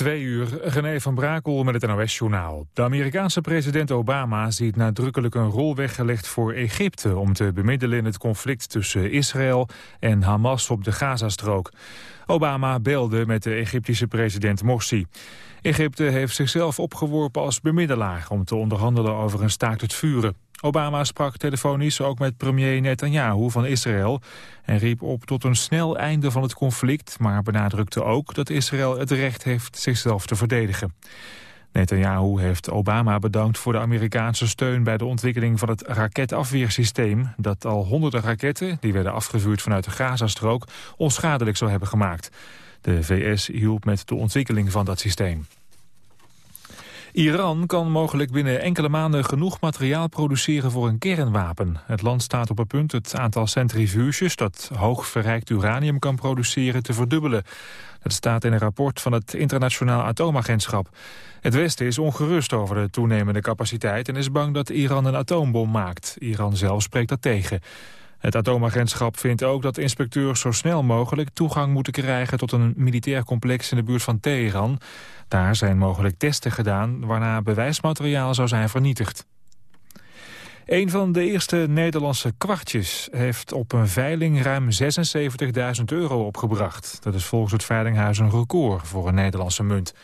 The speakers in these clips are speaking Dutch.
Twee uur, René van Brakel met het NOS-journaal. De Amerikaanse president Obama ziet nadrukkelijk een rol weggelegd voor Egypte... om te bemiddelen in het conflict tussen Israël en Hamas op de Gazastrook. Obama belde met de Egyptische president Morsi. Egypte heeft zichzelf opgeworpen als bemiddelaar... om te onderhandelen over een staakt het vuren. Obama sprak telefonisch ook met premier Netanyahu van Israël... en riep op tot een snel einde van het conflict... maar benadrukte ook dat Israël het recht heeft zichzelf te verdedigen. Netanyahu heeft Obama bedankt voor de Amerikaanse steun... bij de ontwikkeling van het raketafweersysteem... dat al honderden raketten, die werden afgevuurd vanuit de Gazastrook... onschadelijk zou hebben gemaakt. De VS hielp met de ontwikkeling van dat systeem. Iran kan mogelijk binnen enkele maanden genoeg materiaal produceren voor een kernwapen. Het land staat op het punt het aantal centrifuges dat hoog verrijkt uranium kan produceren te verdubbelen. Dat staat in een rapport van het Internationaal Atoomagentschap. Het Westen is ongerust over de toenemende capaciteit en is bang dat Iran een atoombom maakt. Iran zelf spreekt dat tegen. Het atoomagentschap vindt ook dat inspecteurs zo snel mogelijk toegang moeten krijgen tot een militair complex in de buurt van Teheran. Daar zijn mogelijk testen gedaan waarna bewijsmateriaal zou zijn vernietigd. Een van de eerste Nederlandse kwartjes heeft op een veiling ruim 76.000 euro opgebracht. Dat is volgens het Veilinghuis een record voor een Nederlandse munt.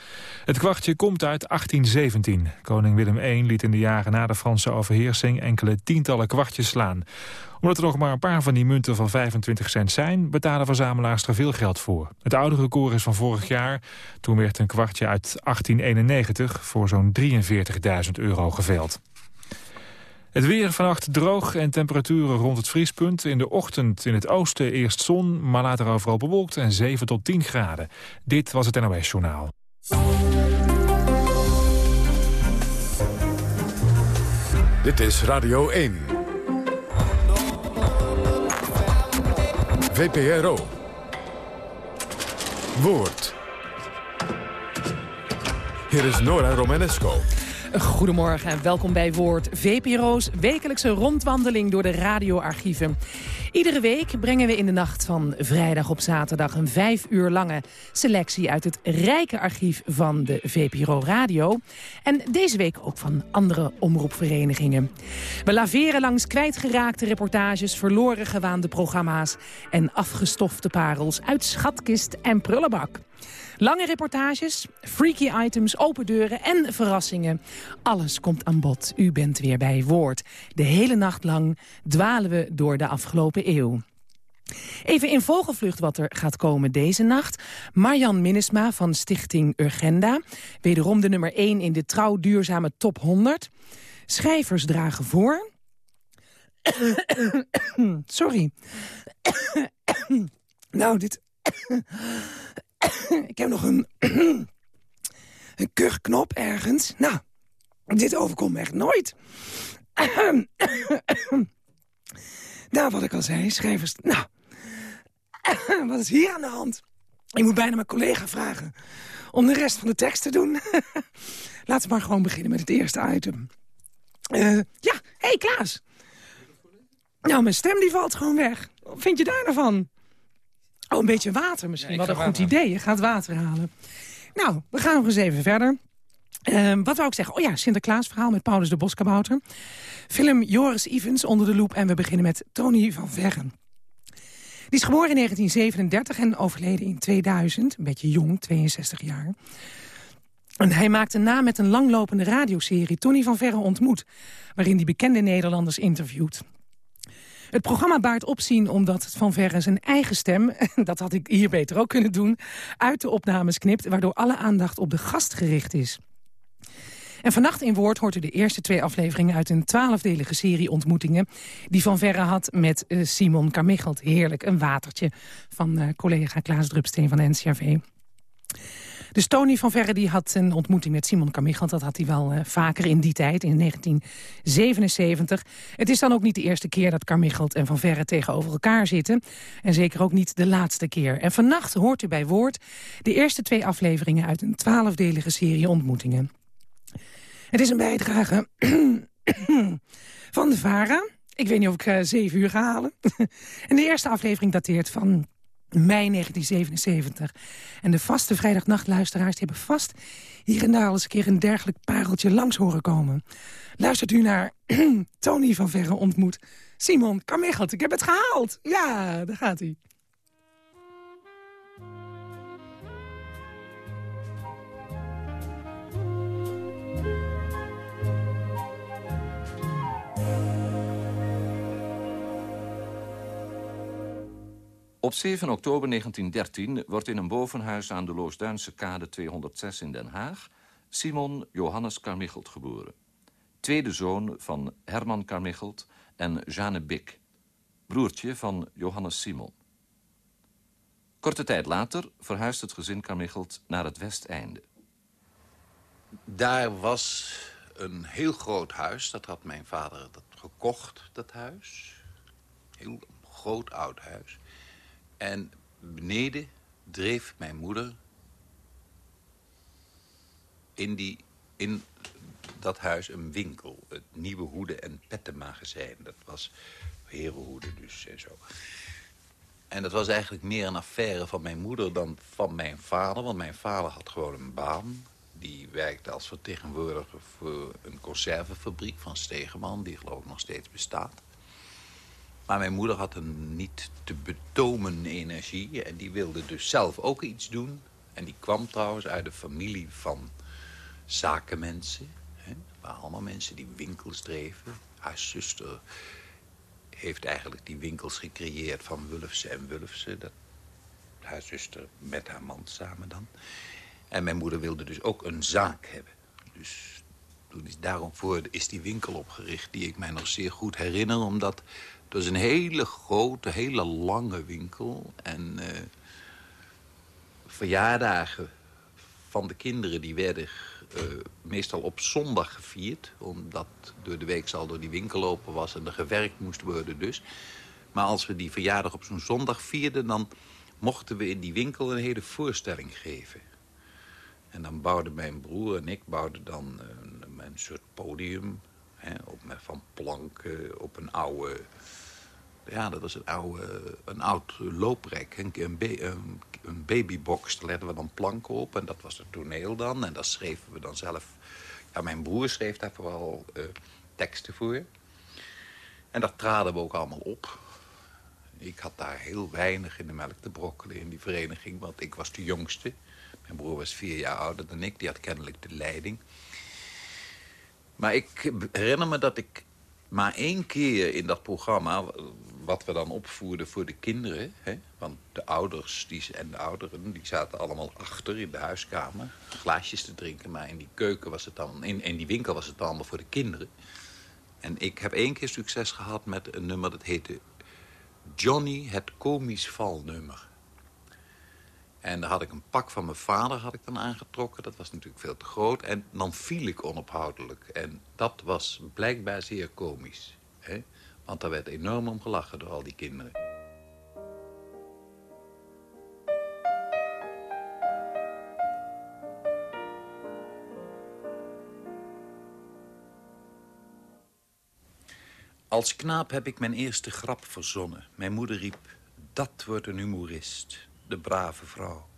Het kwartje komt uit 1817. Koning Willem I liet in de jaren na de Franse overheersing enkele tientallen kwartjes slaan. Omdat er nog maar een paar van die munten van 25 cent zijn, betalen verzamelaars er veel geld voor. Het oude record is van vorig jaar. Toen werd een kwartje uit 1891 voor zo'n 43.000 euro geveild. Het weer vannacht droog en temperaturen rond het vriespunt. In de ochtend in het oosten eerst zon, maar later overal bewolkt en 7 tot 10 graden. Dit was het NOS Journaal. Dit is Radio 1. VPRO. Woord. Hier is Nora Romanesco. Goedemorgen en welkom bij Woord. VPRO's wekelijkse rondwandeling door de radioarchieven. Iedere week brengen we in de nacht van vrijdag op zaterdag... een vijf uur lange selectie uit het rijke archief van de VPRO Radio. En deze week ook van andere omroepverenigingen. We laveren langs kwijtgeraakte reportages, verloren gewaande programma's... en afgestofte parels uit schatkist en prullenbak. Lange reportages, freaky items, open deuren en verrassingen. Alles komt aan bod. U bent weer bij Woord. De hele nacht lang dwalen we door de afgelopen eeuw. Even in vogelvlucht wat er gaat komen deze nacht. Marjan Minnesma van Stichting Urgenda. Wederom de nummer 1 in de trouw duurzame top 100. Schrijvers dragen voor. Sorry. nou, dit... ik heb nog een, een kuchknop ergens. Nou, dit overkomt me echt nooit. nou, wat ik al zei, schrijvers... Nou, wat is hier aan de hand? Ik moet bijna mijn collega vragen om de rest van de tekst te doen. Laten we maar gewoon beginnen met het eerste item. Uh, ja, hé hey, Klaas. Nou, mijn stem die valt gewoon weg. Wat vind je daar nou van? Oh, een beetje water misschien. Wat een goed idee. Je gaat water halen. Nou, we gaan nog eens even verder. Uh, wat wou ik zeggen? Oh ja, Sinterklaas verhaal met Paulus de Boskabouter. Film Joris Evans onder de loep. En we beginnen met Tony van Verren. Die is geboren in 1937 en overleden in 2000. Een beetje jong, 62 jaar. En hij maakte na met een langlopende radioserie Tony van Verre ontmoet... waarin hij bekende Nederlanders interviewt. Het programma baart opzien omdat Van Verre zijn eigen stem... dat had ik hier beter ook kunnen doen... uit de opnames knipt, waardoor alle aandacht op de gast gericht is. En vannacht in Woord hoort u de eerste twee afleveringen... uit een twaalfdelige serie ontmoetingen... die Van Verre had met uh, Simon Carmichelt. Heerlijk, een watertje van uh, collega Klaas Drupsteen van NCRV. Dus Tony van Verre die had een ontmoeting met Simon Carmichael. Dat had hij wel uh, vaker in die tijd, in 1977. Het is dan ook niet de eerste keer dat Carmichael en Van Verre tegenover elkaar zitten. En zeker ook niet de laatste keer. En vannacht hoort u bij Woord de eerste twee afleveringen... uit een twaalfdelige serie ontmoetingen. Het is een bijdrage van de VARA. Ik weet niet of ik uh, zeven uur ga halen. en de eerste aflevering dateert van Mei 1977. En de vaste vrijdagnachtluisteraars hebben vast hier en daar al eens een keer een dergelijk pareltje langs horen komen. Luistert u naar Tony van Verre ontmoet. Simon Carmichelt, ik heb het gehaald. Ja, daar gaat hij. Op 7 oktober 1913 wordt in een bovenhuis aan de Loosduinse kade 206 in Den Haag... Simon Johannes Carmichelt geboren. Tweede zoon van Herman Carmichelt en Jeanne Bik. Broertje van Johannes Simon. Korte tijd later verhuist het gezin Carmichelt naar het Westeinde. Daar was een heel groot huis. Dat had mijn vader dat gekocht, dat huis. Heel groot oud huis. En beneden dreef mijn moeder in, die, in dat huis een winkel. Het Nieuwe Hoeden en Pettenmagazijn. Dat was herenhoeden dus en zo. En dat was eigenlijk meer een affaire van mijn moeder dan van mijn vader. Want mijn vader had gewoon een baan. Die werkte als vertegenwoordiger voor een conservefabriek van Stegeman. Die geloof ik nog steeds bestaat. Maar mijn moeder had een niet te betomen energie. En die wilde dus zelf ook iets doen. En die kwam trouwens uit de familie van zakenmensen. Hè. waren allemaal mensen die winkels dreven. Haar zuster heeft eigenlijk die winkels gecreëerd van Wulfse en Wulfse. Dat, haar zuster met haar man samen dan. En mijn moeder wilde dus ook een zaak hebben. Dus daarom voor is die winkel opgericht... die ik mij nog zeer goed herinner, omdat het was een hele grote, hele lange winkel. En uh, verjaardagen van de kinderen die werden uh, meestal op zondag gevierd. Omdat door de week al door die winkel open was en er gewerkt moest worden dus. Maar als we die verjaardag op zo'n zondag vierden... dan mochten we in die winkel een hele voorstelling geven. En dan bouwden mijn broer en ik bouwden dan een, een soort podium... Hè, op, van planken op een oude ja, dat was een, oude, een oud looprek, een, een, babybox. Daar legden we dan planken op en dat was het toneel dan. En daar schreven we dan zelf... Ja, mijn broer schreef daar vooral uh, teksten voor. En daar traden we ook allemaal op. Ik had daar heel weinig in de melk te brokkelen in die vereniging... want ik was de jongste. Mijn broer was vier jaar ouder dan ik. Die had kennelijk de leiding. Maar ik herinner me dat ik maar één keer in dat programma wat we dan opvoerden voor de kinderen. Hè? Want de ouders die, en de ouderen die zaten allemaal achter in de huiskamer. Glaasjes te drinken, maar in die keuken was het dan... In, in die winkel was het dan allemaal voor de kinderen. En ik heb één keer succes gehad met een nummer dat heette... Johnny het komisch valnummer. En daar had ik een pak van mijn vader had ik dan aangetrokken. Dat was natuurlijk veel te groot. En dan viel ik onophoudelijk. En dat was blijkbaar zeer komisch. Hè? Want daar werd enorm om gelachen door al die kinderen. Als knaap heb ik mijn eerste grap verzonnen. Mijn moeder riep, dat wordt een humorist, de brave vrouw.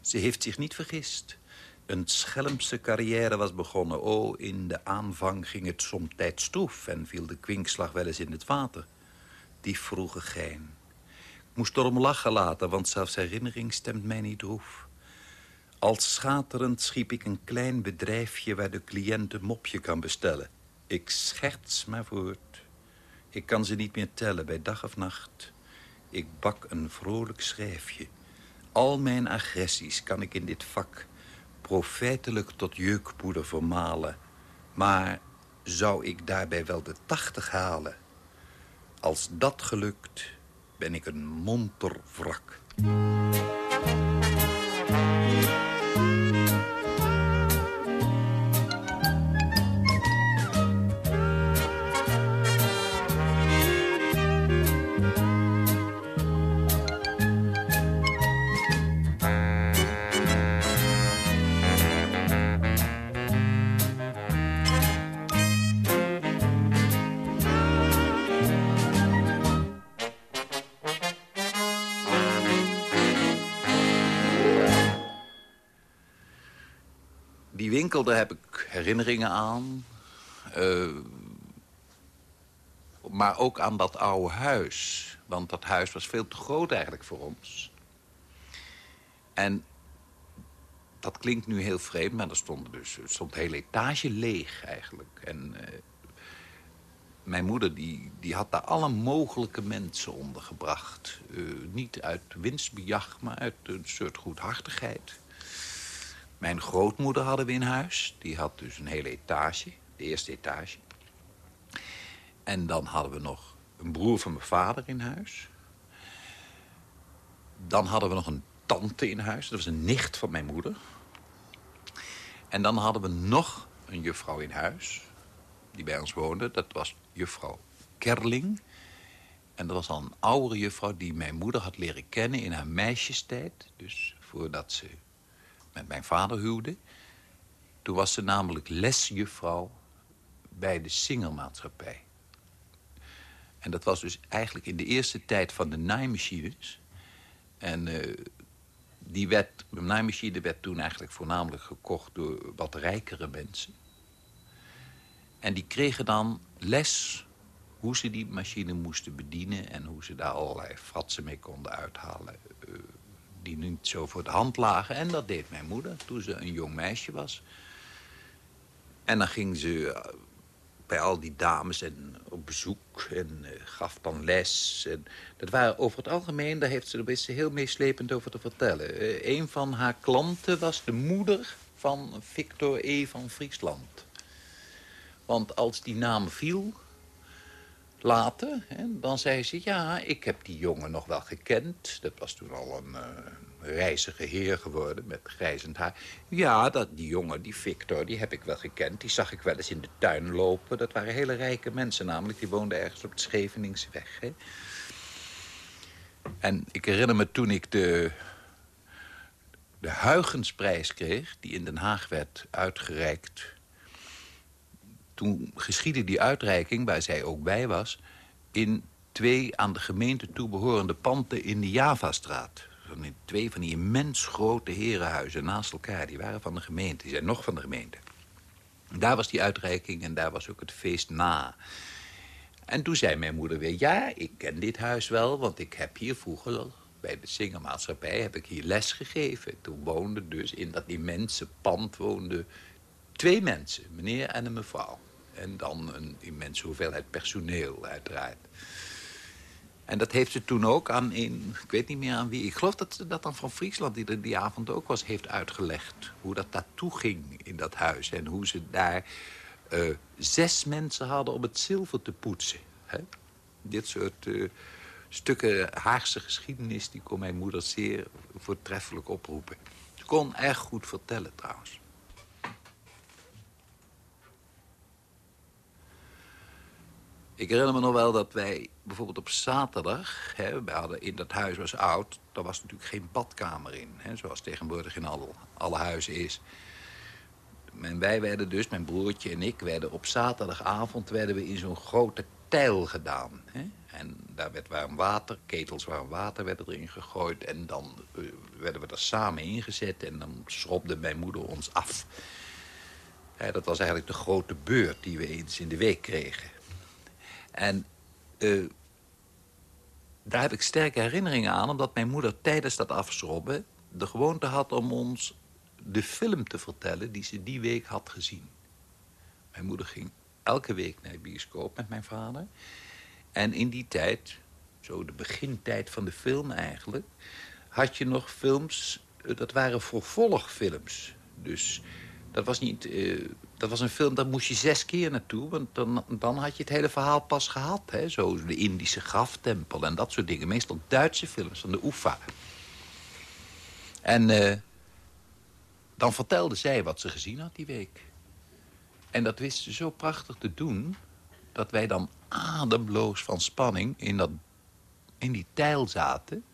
Ze heeft zich niet vergist. Een schelmse carrière was begonnen. Oh, in de aanvang ging het somtijds stroef... en viel de kwinkslag wel eens in het water. Die vroege gein. Ik moest erom lachen laten, want zelfs herinnering stemt mij niet droef. Als schaterend schiep ik een klein bedrijfje... waar de cliënt een mopje kan bestellen. Ik scherts maar voort. Ik kan ze niet meer tellen bij dag of nacht. Ik bak een vrolijk schrijfje. Al mijn agressies kan ik in dit vak profijtelijk tot jeukpoeder vermalen. Maar zou ik daarbij wel de tachtig halen? Als dat gelukt, ben ik een monter wrak. Daar heb ik herinneringen aan. Uh, maar ook aan dat oude huis. Want dat huis was veel te groot eigenlijk voor ons. En dat klinkt nu heel vreemd, maar er stond dus stond een hele etage leeg eigenlijk. En uh, mijn moeder die, die had daar alle mogelijke mensen ondergebracht. Uh, niet uit winstbejag, maar uit een soort goedhartigheid. Mijn grootmoeder hadden we in huis. Die had dus een hele etage, de eerste etage. En dan hadden we nog een broer van mijn vader in huis. Dan hadden we nog een tante in huis. Dat was een nicht van mijn moeder. En dan hadden we nog een juffrouw in huis. Die bij ons woonde. Dat was juffrouw Kerling. En dat was al een oudere juffrouw die mijn moeder had leren kennen in haar meisjestijd. Dus voordat ze met mijn vader huwde. Toen was ze namelijk lesjuffrouw bij de Singermaatschappij. En dat was dus eigenlijk in de eerste tijd van de naaimachines. En uh, die werd, de naaimachine werd toen eigenlijk voornamelijk gekocht door wat rijkere mensen. En die kregen dan les hoe ze die machine moesten bedienen... en hoe ze daar allerlei fratsen mee konden uithalen... Uh, die niet zo voor de hand lagen. En dat deed mijn moeder toen ze een jong meisje was. En dan ging ze eh, bij al die dames en op bezoek en uh, gaf dan les. Dat waren over het algemeen, daar heeft ze, er heel meeslepend over te vertellen. Uh, een van haar klanten was de moeder van Victor E. van Friesland. Want als die naam viel, later, hè, dan zei ze... ja, ik heb die jongen nog wel gekend. Dat was toen al een uh, reizige heer geworden met grijzend haar. Ja, dat, die jongen, die Victor, die heb ik wel gekend. Die zag ik wel eens in de tuin lopen. Dat waren hele rijke mensen namelijk. Die woonden ergens op het Scheveningsweg. Hè. En ik herinner me toen ik de, de Huygensprijs kreeg... die in Den Haag werd uitgereikt toen geschiedde die uitreiking, waar zij ook bij was... in twee aan de gemeente toebehorende panden in de Javastraat. Twee van die immens grote herenhuizen naast elkaar. Die waren van de gemeente, die zijn nog van de gemeente. Daar was die uitreiking en daar was ook het feest na. En toen zei mijn moeder weer... ja, ik ken dit huis wel, want ik heb hier vroeger... bij de Singermaatschappij heb ik hier les gegeven. Toen woonden dus in dat immense pand woonden twee mensen, meneer en een mevrouw. En dan een immense hoeveelheid personeel, uiteraard. En dat heeft ze toen ook aan een, ik weet niet meer aan wie... ik geloof dat ze dat dan van Friesland, die er die avond ook was, heeft uitgelegd. Hoe dat daartoe ging in dat huis. En hoe ze daar uh, zes mensen hadden om het zilver te poetsen. Hè? Dit soort uh, stukken Haagse geschiedenis... die kon mijn moeder zeer voortreffelijk oproepen. Ze kon erg goed vertellen trouwens. Ik herinner me nog wel dat wij bijvoorbeeld op zaterdag... Hè, we hadden in dat huis was oud, daar was natuurlijk geen badkamer in. Hè, zoals tegenwoordig in alle, alle huizen is. En wij werden dus, mijn broertje en ik, werden op zaterdagavond... werden we in zo'n grote tijl gedaan. Hè? En daar werd warm water, ketels warm water werden erin gegooid. En dan uh, werden we er samen ingezet en dan schrobde mijn moeder ons af. dat was eigenlijk de grote beurt die we eens in de week kregen. En uh, daar heb ik sterke herinneringen aan... omdat mijn moeder tijdens dat afschrobben de gewoonte had om ons de film te vertellen... die ze die week had gezien. Mijn moeder ging elke week naar de bioscoop met mijn vader. En in die tijd, zo de begintijd van de film eigenlijk... had je nog films, eh, dat waren vervolgfilms. Dus dat was niet... Uh, dat was een film, daar moest je zes keer naartoe. Want dan, dan had je het hele verhaal pas gehad. Hè? Zo de Indische graftempel en dat soort dingen. Meestal Duitse films van de UFA. En uh, dan vertelde zij wat ze gezien had die week. En dat wist ze zo prachtig te doen... dat wij dan ademloos van spanning in, dat, in die tijl zaten...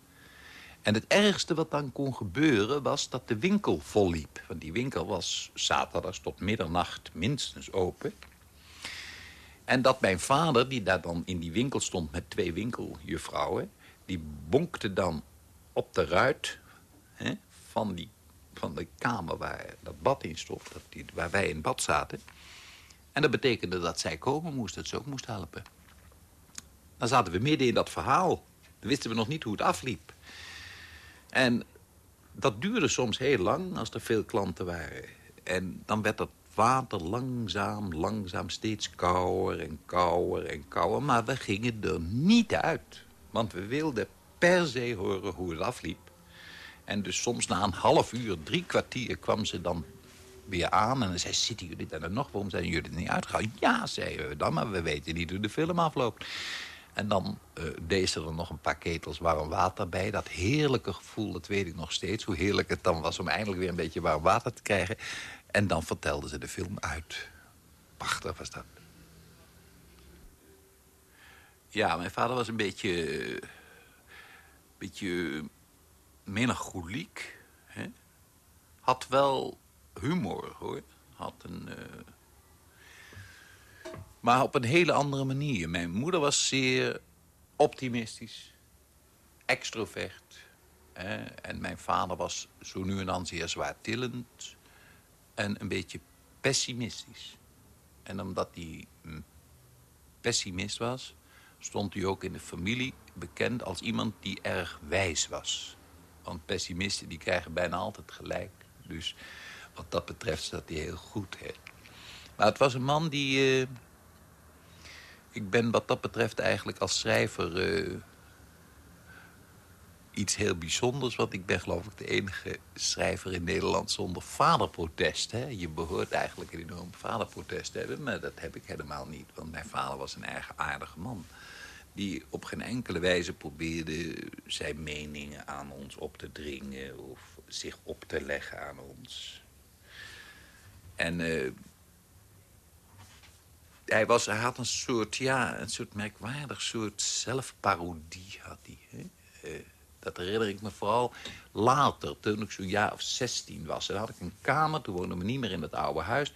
En het ergste wat dan kon gebeuren was dat de winkel volliep. Want die winkel was zaterdags tot middernacht minstens open. En dat mijn vader, die daar dan in die winkel stond met twee winkeljuffrouwen... die bonkte dan op de ruit hè, van, die, van de kamer waar dat bad in stond. Dat die, waar wij in bad zaten. En dat betekende dat zij komen moest, dat ze ook moest helpen. Dan zaten we midden in dat verhaal. Dan wisten we nog niet hoe het afliep. En dat duurde soms heel lang als er veel klanten waren. En dan werd dat water langzaam, langzaam steeds kouder en kouder en kouder. Maar we gingen er niet uit. Want we wilden per se horen hoe het afliep. En dus soms na een half uur, drie kwartier kwam ze dan weer aan. En dan zei zitten jullie daar nog? Waarom zijn jullie er niet uitgegaan? Ja, zeiden we dan, maar we weten niet hoe de film afloopt. En dan uh, deed ze er nog een paar ketels warm water bij. Dat heerlijke gevoel, dat weet ik nog steeds. Hoe heerlijk het dan was om eindelijk weer een beetje warm water te krijgen. En dan vertelde ze de film uit. Prachtig was dat. Ja, mijn vader was een beetje... Een beetje melancholiek. Hè? Had wel humor, hoor. Had een... Uh... Maar op een hele andere manier. Mijn moeder was zeer optimistisch. Extrovert. Hè? En mijn vader was zo nu en dan zeer zwaartillend. En een beetje pessimistisch. En omdat hij pessimist was... stond hij ook in de familie bekend als iemand die erg wijs was. Want pessimisten die krijgen bijna altijd gelijk. Dus wat dat betreft staat hij heel goed. Hè. Maar het was een man die... Uh, ik ben wat dat betreft eigenlijk als schrijver... Uh, iets heel bijzonders. Want ik ben geloof ik de enige schrijver in Nederland zonder vaderprotest. Hè? Je behoort eigenlijk een enorm vaderprotest te hebben. Maar dat heb ik helemaal niet. Want mijn vader was een erg aardige man die op geen enkele wijze probeerde zijn meningen aan ons op te dringen... of zich op te leggen aan ons. En uh, hij, was, had een soort, ja, een soort merkwaardig soort zelfparodie had hij. Hè? Uh, dat herinner ik me vooral later, toen ik zo'n jaar of 16 was. Dan had ik een kamer, toen woonden we niet meer in het oude huis.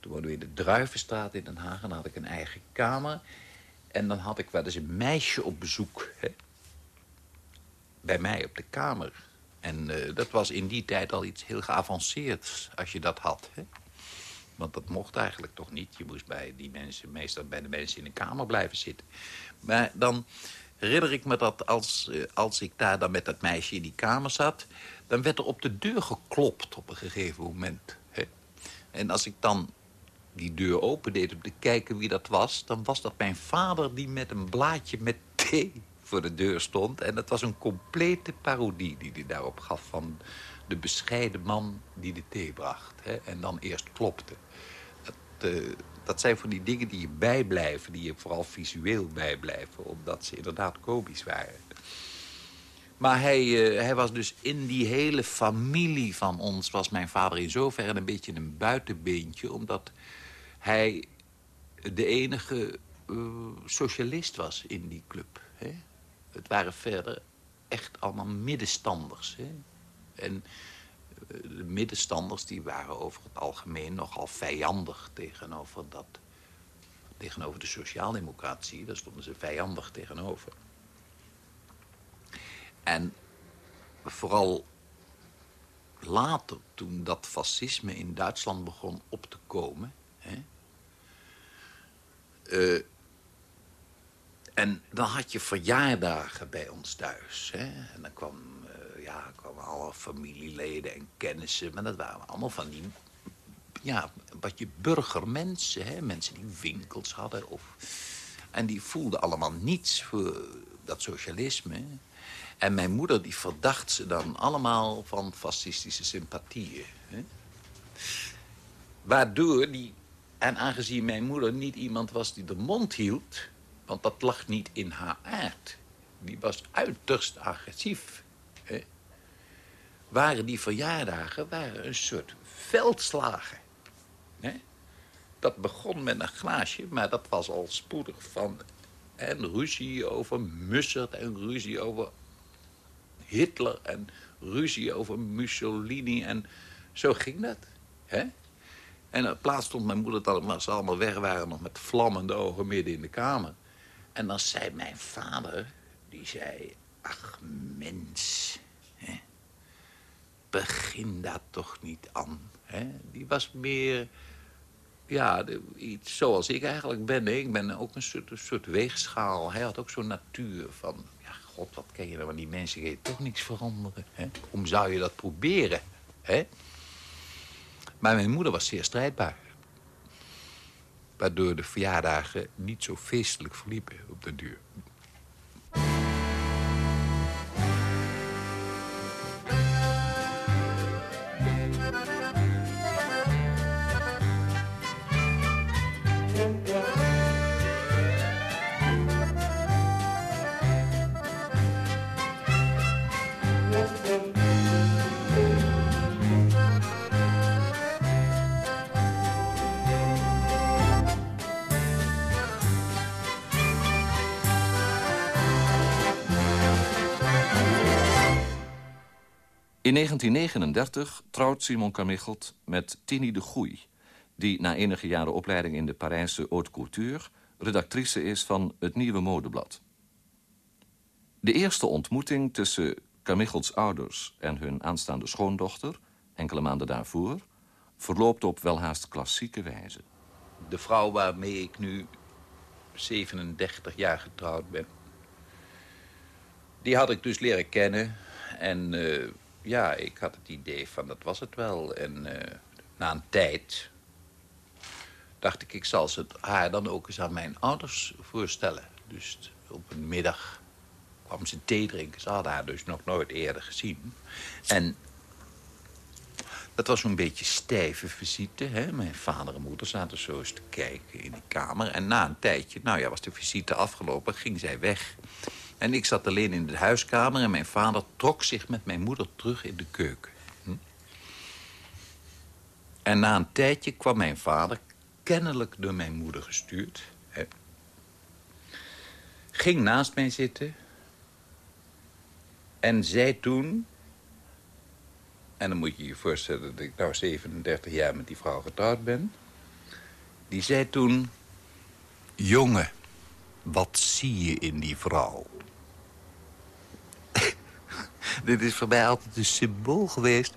Toen woonden we in de Druivenstraat in Den Haag en dan had ik een eigen kamer... En dan had ik wel eens een meisje op bezoek. Hè? Bij mij op de kamer. En uh, dat was in die tijd al iets heel geavanceerd als je dat had. Hè? Want dat mocht eigenlijk toch niet. Je moest bij die mensen, meestal bij de mensen in de kamer blijven zitten. Maar dan herinner ik me dat als, uh, als ik daar dan met dat meisje in die kamer zat... dan werd er op de deur geklopt op een gegeven moment. Hè? En als ik dan die deur opendeed om te kijken wie dat was... dan was dat mijn vader die met een blaadje met thee voor de deur stond. En dat was een complete parodie die hij daarop gaf... van de bescheiden man die de thee bracht. Hè, en dan eerst klopte. Dat, uh, dat zijn van die dingen die je bijblijven... die je vooral visueel bijblijven... omdat ze inderdaad komisch waren. Maar hij, uh, hij was dus in die hele familie van ons... was mijn vader in zoverre een beetje een buitenbeentje... omdat hij de enige uh, socialist was in die club. Hè? Het waren verder echt allemaal middenstanders. Hè? En uh, de middenstanders die waren over het algemeen nogal vijandig tegenover, dat, tegenover de sociaaldemocratie. Daar stonden ze vijandig tegenover. En vooral later, toen dat fascisme in Duitsland begon op te komen... Hè? Uh, en dan had je verjaardagen bij ons thuis. Hè? En dan kwam, ja, kwamen alle familieleden en kennissen. Maar dat waren allemaal van die, ja, wat je burgermensen. Hè? Mensen die winkels hadden. Of, en die voelden allemaal niets voor dat socialisme. En mijn moeder die verdacht ze dan allemaal van fascistische sympathieën. Hè? Waardoor die en aangezien mijn moeder niet iemand was die de mond hield... want dat lag niet in haar aard. Die was uiterst agressief. Hè? Waren die verjaardagen waren een soort veldslagen. Dat begon met een glaasje, maar dat was al spoedig van... en ruzie over Mussert en ruzie over Hitler... en ruzie over Mussolini en zo ging dat. Hè? En op plaats stond mijn moeder als ze allemaal weg waren... nog met vlammende ogen midden in de kamer. En dan zei mijn vader, die zei... Ach, mens? Begin daar toch niet aan. Hè? Die was meer ja, iets zoals ik eigenlijk ben. Ik ben ook een soort, weegschaal. Hij had ook zo'n natuur van... Ja, god, wat ken je nou? Want die mensen gaan toch niks veranderen. Hè? Hoe zou je dat proberen? Hè? Maar mijn moeder was zeer strijdbaar. Waardoor de verjaardagen niet zo feestelijk verliepen op de duur. In 1939 trouwt Simon Carmichelt met Tini de Goei... die na enige jaren opleiding in de Parijse haute couture... redactrice is van Het Nieuwe Modeblad. De eerste ontmoeting tussen Carmichelts ouders en hun aanstaande schoondochter... enkele maanden daarvoor, verloopt op welhaast klassieke wijze. De vrouw waarmee ik nu 37 jaar getrouwd ben... die had ik dus leren kennen en... Uh, ja, ik had het idee van dat was het wel. En uh, na een tijd dacht ik, ik zal ze haar dan ook eens aan mijn ouders voorstellen. Dus op een middag kwam ze thee drinken. Ze hadden haar dus nog nooit eerder gezien. En dat was zo'n beetje stijve visite. Hè? Mijn vader en moeder zaten zo eens te kijken in die kamer. En na een tijdje, nou ja, was de visite afgelopen, ging zij weg. En ik zat alleen in de huiskamer en mijn vader trok zich met mijn moeder terug in de keuken. Hm? En na een tijdje kwam mijn vader, kennelijk door mijn moeder gestuurd... Hè, ging naast mij zitten en zei toen... en dan moet je je voorstellen dat ik nou 37 jaar met die vrouw getrouwd ben... die zei toen... jongen, wat zie je in die vrouw? Dit is voor mij altijd een symbool geweest...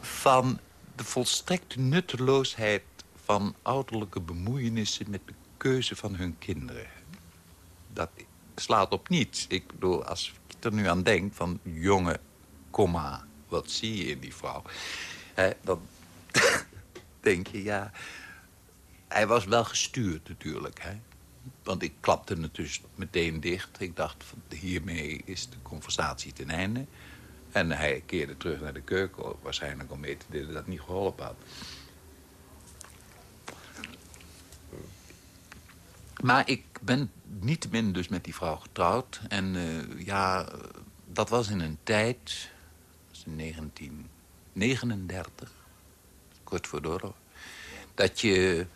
van de volstrekte nutteloosheid van ouderlijke bemoeienissen... met de keuze van hun kinderen. Dat slaat op niets. Ik bedoel, als ik er nu aan denk van... jongen, komma, wat zie je in die vrouw? Dan denk je, ja... Hij was wel gestuurd natuurlijk, hè. Want ik klapte het dus meteen dicht. Ik dacht, hiermee is de conversatie ten einde. En hij keerde terug naar de keuken. Waarschijnlijk om mee te delen dat het niet geholpen had. Maar ik ben niettemin dus met die vrouw getrouwd. En uh, ja, dat was in een tijd... in 1939, kort voor de dat je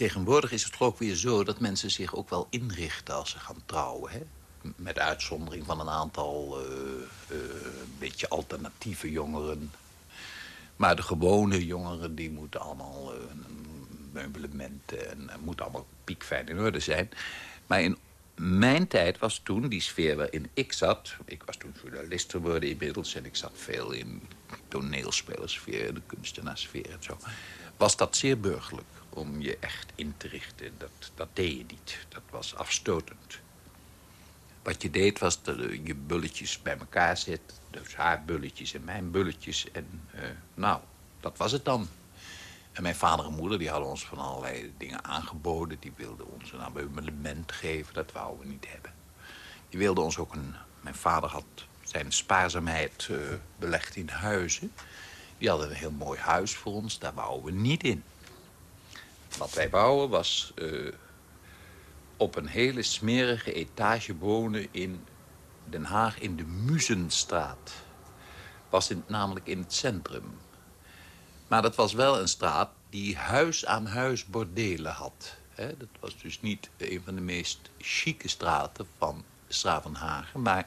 Tegenwoordig is het geloof weer zo dat mensen zich ook wel inrichten als ze gaan trouwen. Hè? Met uitzondering van een aantal uh, uh, beetje alternatieve jongeren. Maar de gewone jongeren die moeten allemaal uh, meublementen en moeten allemaal piekfijn in orde zijn. Maar in mijn tijd was toen die sfeer waarin ik zat... ik was toen journalist geworden inmiddels... en ik zat veel in toneelspelersfeer, de kunstenaarsfeer en zo... was dat zeer burgerlijk om je echt in te richten. Dat, dat deed je niet. Dat was afstotend. Wat je deed was dat je bulletjes bij elkaar zetten. Dus haar bulletjes en mijn bulletjes. En uh, nou, dat was het dan. En mijn vader en moeder die hadden ons van allerlei dingen aangeboden. Die wilden ons een ameublement geven. Dat wouden we niet hebben. Die wilden ons ook een... Mijn vader had zijn spaarzaamheid uh, belegd in huizen. Die hadden een heel mooi huis voor ons. Daar wouden we niet in. Wat wij bouwen was uh, op een hele smerige etage wonen in Den Haag in de Muzenstraat. Was in, namelijk in het centrum. Maar dat was wel een straat die huis aan huis bordelen had. Dat was dus niet een van de meest chique straten van Stravenhagen. Maar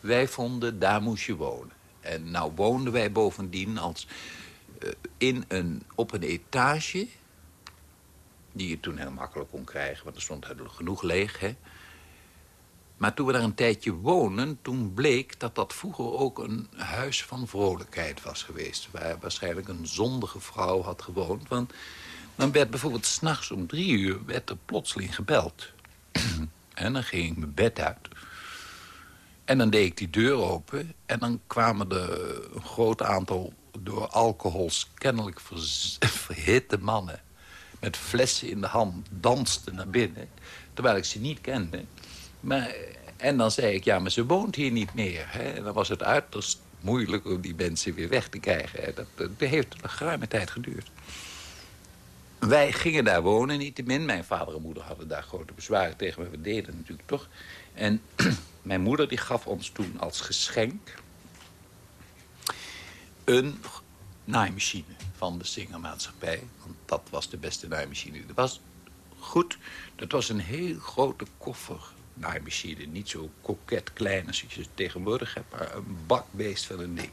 wij vonden, daar moest je wonen. En nou woonden wij bovendien als, uh, in een, op een etage die je toen heel makkelijk kon krijgen, want er stond genoeg leeg. Hè? Maar toen we daar een tijdje wonen, toen bleek dat dat vroeger ook een huis van vrolijkheid was geweest. Waar waarschijnlijk een zondige vrouw had gewoond. Want dan werd bijvoorbeeld s'nachts om drie uur werd er plotseling gebeld. en dan ging ik mijn bed uit. En dan deed ik die deur open. En dan kwamen er een groot aantal door alcohols kennelijk verhitte mannen... met flessen in de hand dansten naar binnen. Terwijl ik ze niet kende. Maar, en dan zei ik, ja, maar ze woont hier niet meer. Hè? En dan was het uiterst moeilijk om die mensen weer weg te krijgen. Hè? Dat, heeft een geruime tijd geduurd. Wij gingen daar wonen, niettemin. Mijn vader en moeder hadden daar grote bezwaren tegen, maar we deden natuurlijk toch. En mijn moeder die gaf ons toen als geschenk... een naaimachine van de Singermaatschappij. Want dat was de beste naaimachine. Dat was goed. Dat was een heel grote koffer naaimachine. Niet zo koket klein als je tegenwoordig hebt, maar een bakbeest van een ding.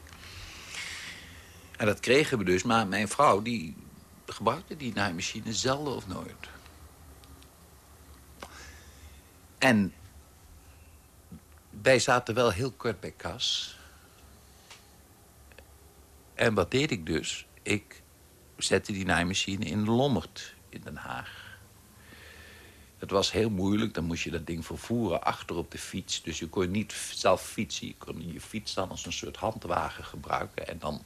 En dat kregen we dus, maar mijn vrouw die gebruikte die naaimachine zelden of nooit. En wij zaten wel heel kort bij kas. En wat deed ik dus? Ik zette die naaimachine in Lommert in Den Haag. Het was heel moeilijk, dan moest je dat ding vervoeren achter op de fiets. Dus je kon niet zelf fietsen, je kon je fiets dan als een soort handwagen gebruiken. En dan,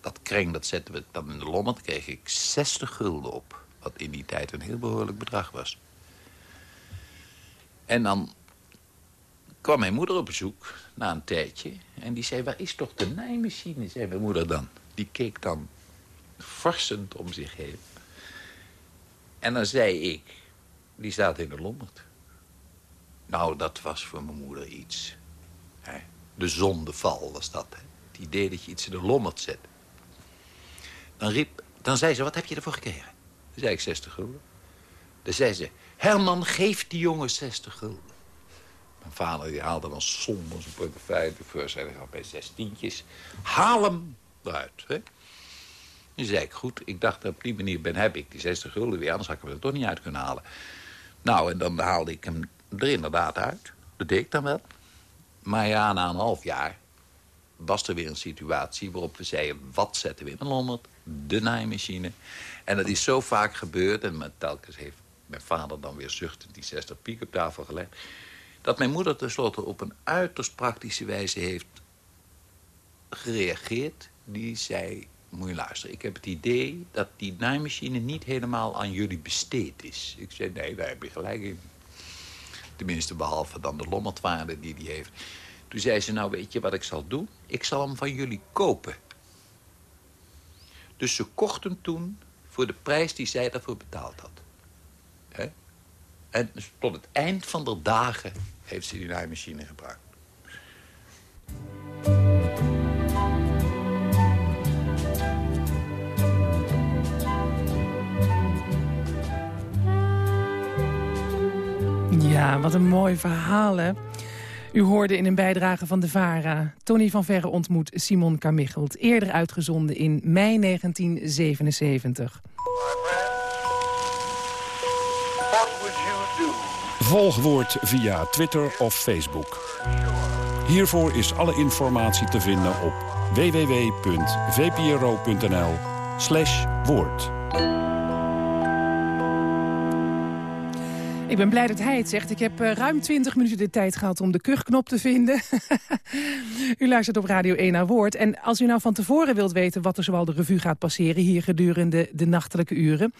dat kring, dat zetten we dan in de Lommert, kreeg ik 60 gulden op. Wat in die tijd een heel behoorlijk bedrag was. En dan kwam mijn moeder op bezoek na een tijdje. En die zei, waar is toch de naaimachine, zei mijn moeder dan. Die keek dan varsend om zich heen. En dan zei ik, die staat in de Lommerd. Nou, dat was voor mijn moeder iets. De zondeval was dat. Het idee dat je iets in de Lommerd zet. Dan, riep, dan zei ze, wat heb je ervoor gekregen? Dan zei ik 60 gulden. Dan zei ze, Herman, geef die jongen 60 gulden. Mijn vader die haalde dan somber zijn portefeuille voor. Hij, bij zestientjes. Haal hem eruit. Hè? Dan zei ik, goed, ik dacht op die manier ben heb ik die 60 gulden weer. Anders had ik hem er toch niet uit kunnen halen. Nou, en dan haalde ik hem er inderdaad uit. Dat deed ik dan wel. Maar ja, na een half jaar was er weer een situatie waarop we zeiden... wat zetten we in een Lommerd? De naaimachine. En dat is zo vaak gebeurd. En telkens heeft mijn vader dan weer zuchtend die 60 piek op tafel gelegd dat mijn moeder tenslotte op een uiterst praktische wijze heeft gereageerd. Die zei, moet je luisteren, ik heb het idee dat die naaimachine niet helemaal aan jullie besteed is. Ik zei, nee, daar heb je gelijk in. Tenminste, behalve dan de lommertwaarde die die heeft. Toen zei ze, nou weet je wat ik zal doen? Ik zal hem van jullie kopen. Dus ze kocht hem toen voor de prijs die zij daarvoor betaald had. En tot het eind van de dagen heeft ze die naaimachine gebruikt. Ja, wat een mooi verhaal, hè? U hoorde in een bijdrage van de VARA. Tony van Verre ontmoet Simon Carmichelt. Eerder uitgezonden in mei 1977. Volg Woord via Twitter of Facebook. Hiervoor is alle informatie te vinden op www.vpro.nl woord. Ik ben blij dat hij het zegt. Ik heb uh, ruim 20 minuten de tijd gehad om de kuchknop te vinden. u luistert op Radio 1 naar Woord. En als u nou van tevoren wilt weten wat er zoal de revue gaat passeren... hier gedurende de nachtelijke uren...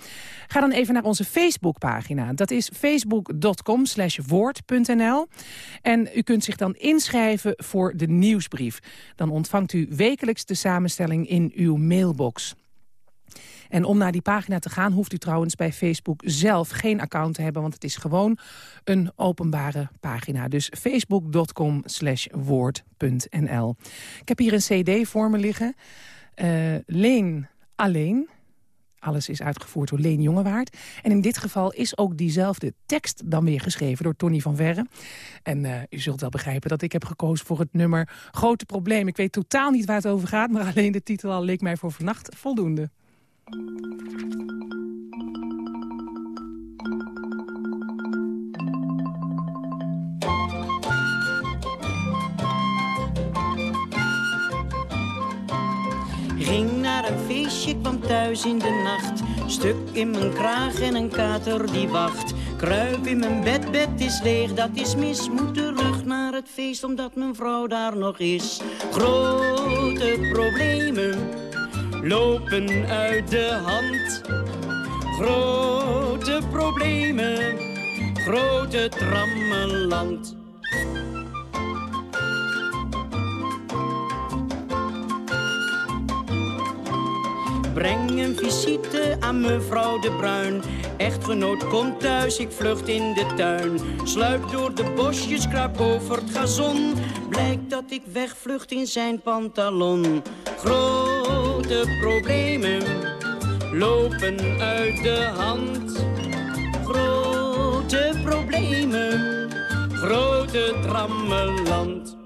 ga dan even naar onze Facebookpagina. Dat is facebook.com woord.nl. En u kunt zich dan inschrijven voor de nieuwsbrief. Dan ontvangt u wekelijks de samenstelling in uw mailbox. En om naar die pagina te gaan hoeft u trouwens bij Facebook zelf geen account te hebben... want het is gewoon een openbare pagina. Dus facebook.com slash woord.nl. Ik heb hier een cd voor me liggen. Uh, Leen alleen. Alles is uitgevoerd door Leen Jongewaard. En in dit geval is ook diezelfde tekst dan weer geschreven door Tony van Verre. En uh, u zult wel begrijpen dat ik heb gekozen voor het nummer Grote Probleem. Ik weet totaal niet waar het over gaat, maar alleen de titel al leek mij voor vannacht voldoende. Ging naar een feestje, kwam thuis in de nacht. Stuk in mijn kraag en een kater die wacht. Kruip in mijn bed, bed is leeg, dat is mis. Moet terug naar het feest, omdat mijn vrouw daar nog is. Grote problemen lopen uit de hand. Grote problemen, grote trammeland. Breng een visite aan mevrouw de Bruin. Echtgenoot komt thuis, ik vlucht in de tuin. Sluip door de bosjes, kruip over het gazon. Blijkt dat ik wegvlucht in zijn pantalon. Grote problemen lopen uit de hand. Grote problemen, grote trammeland.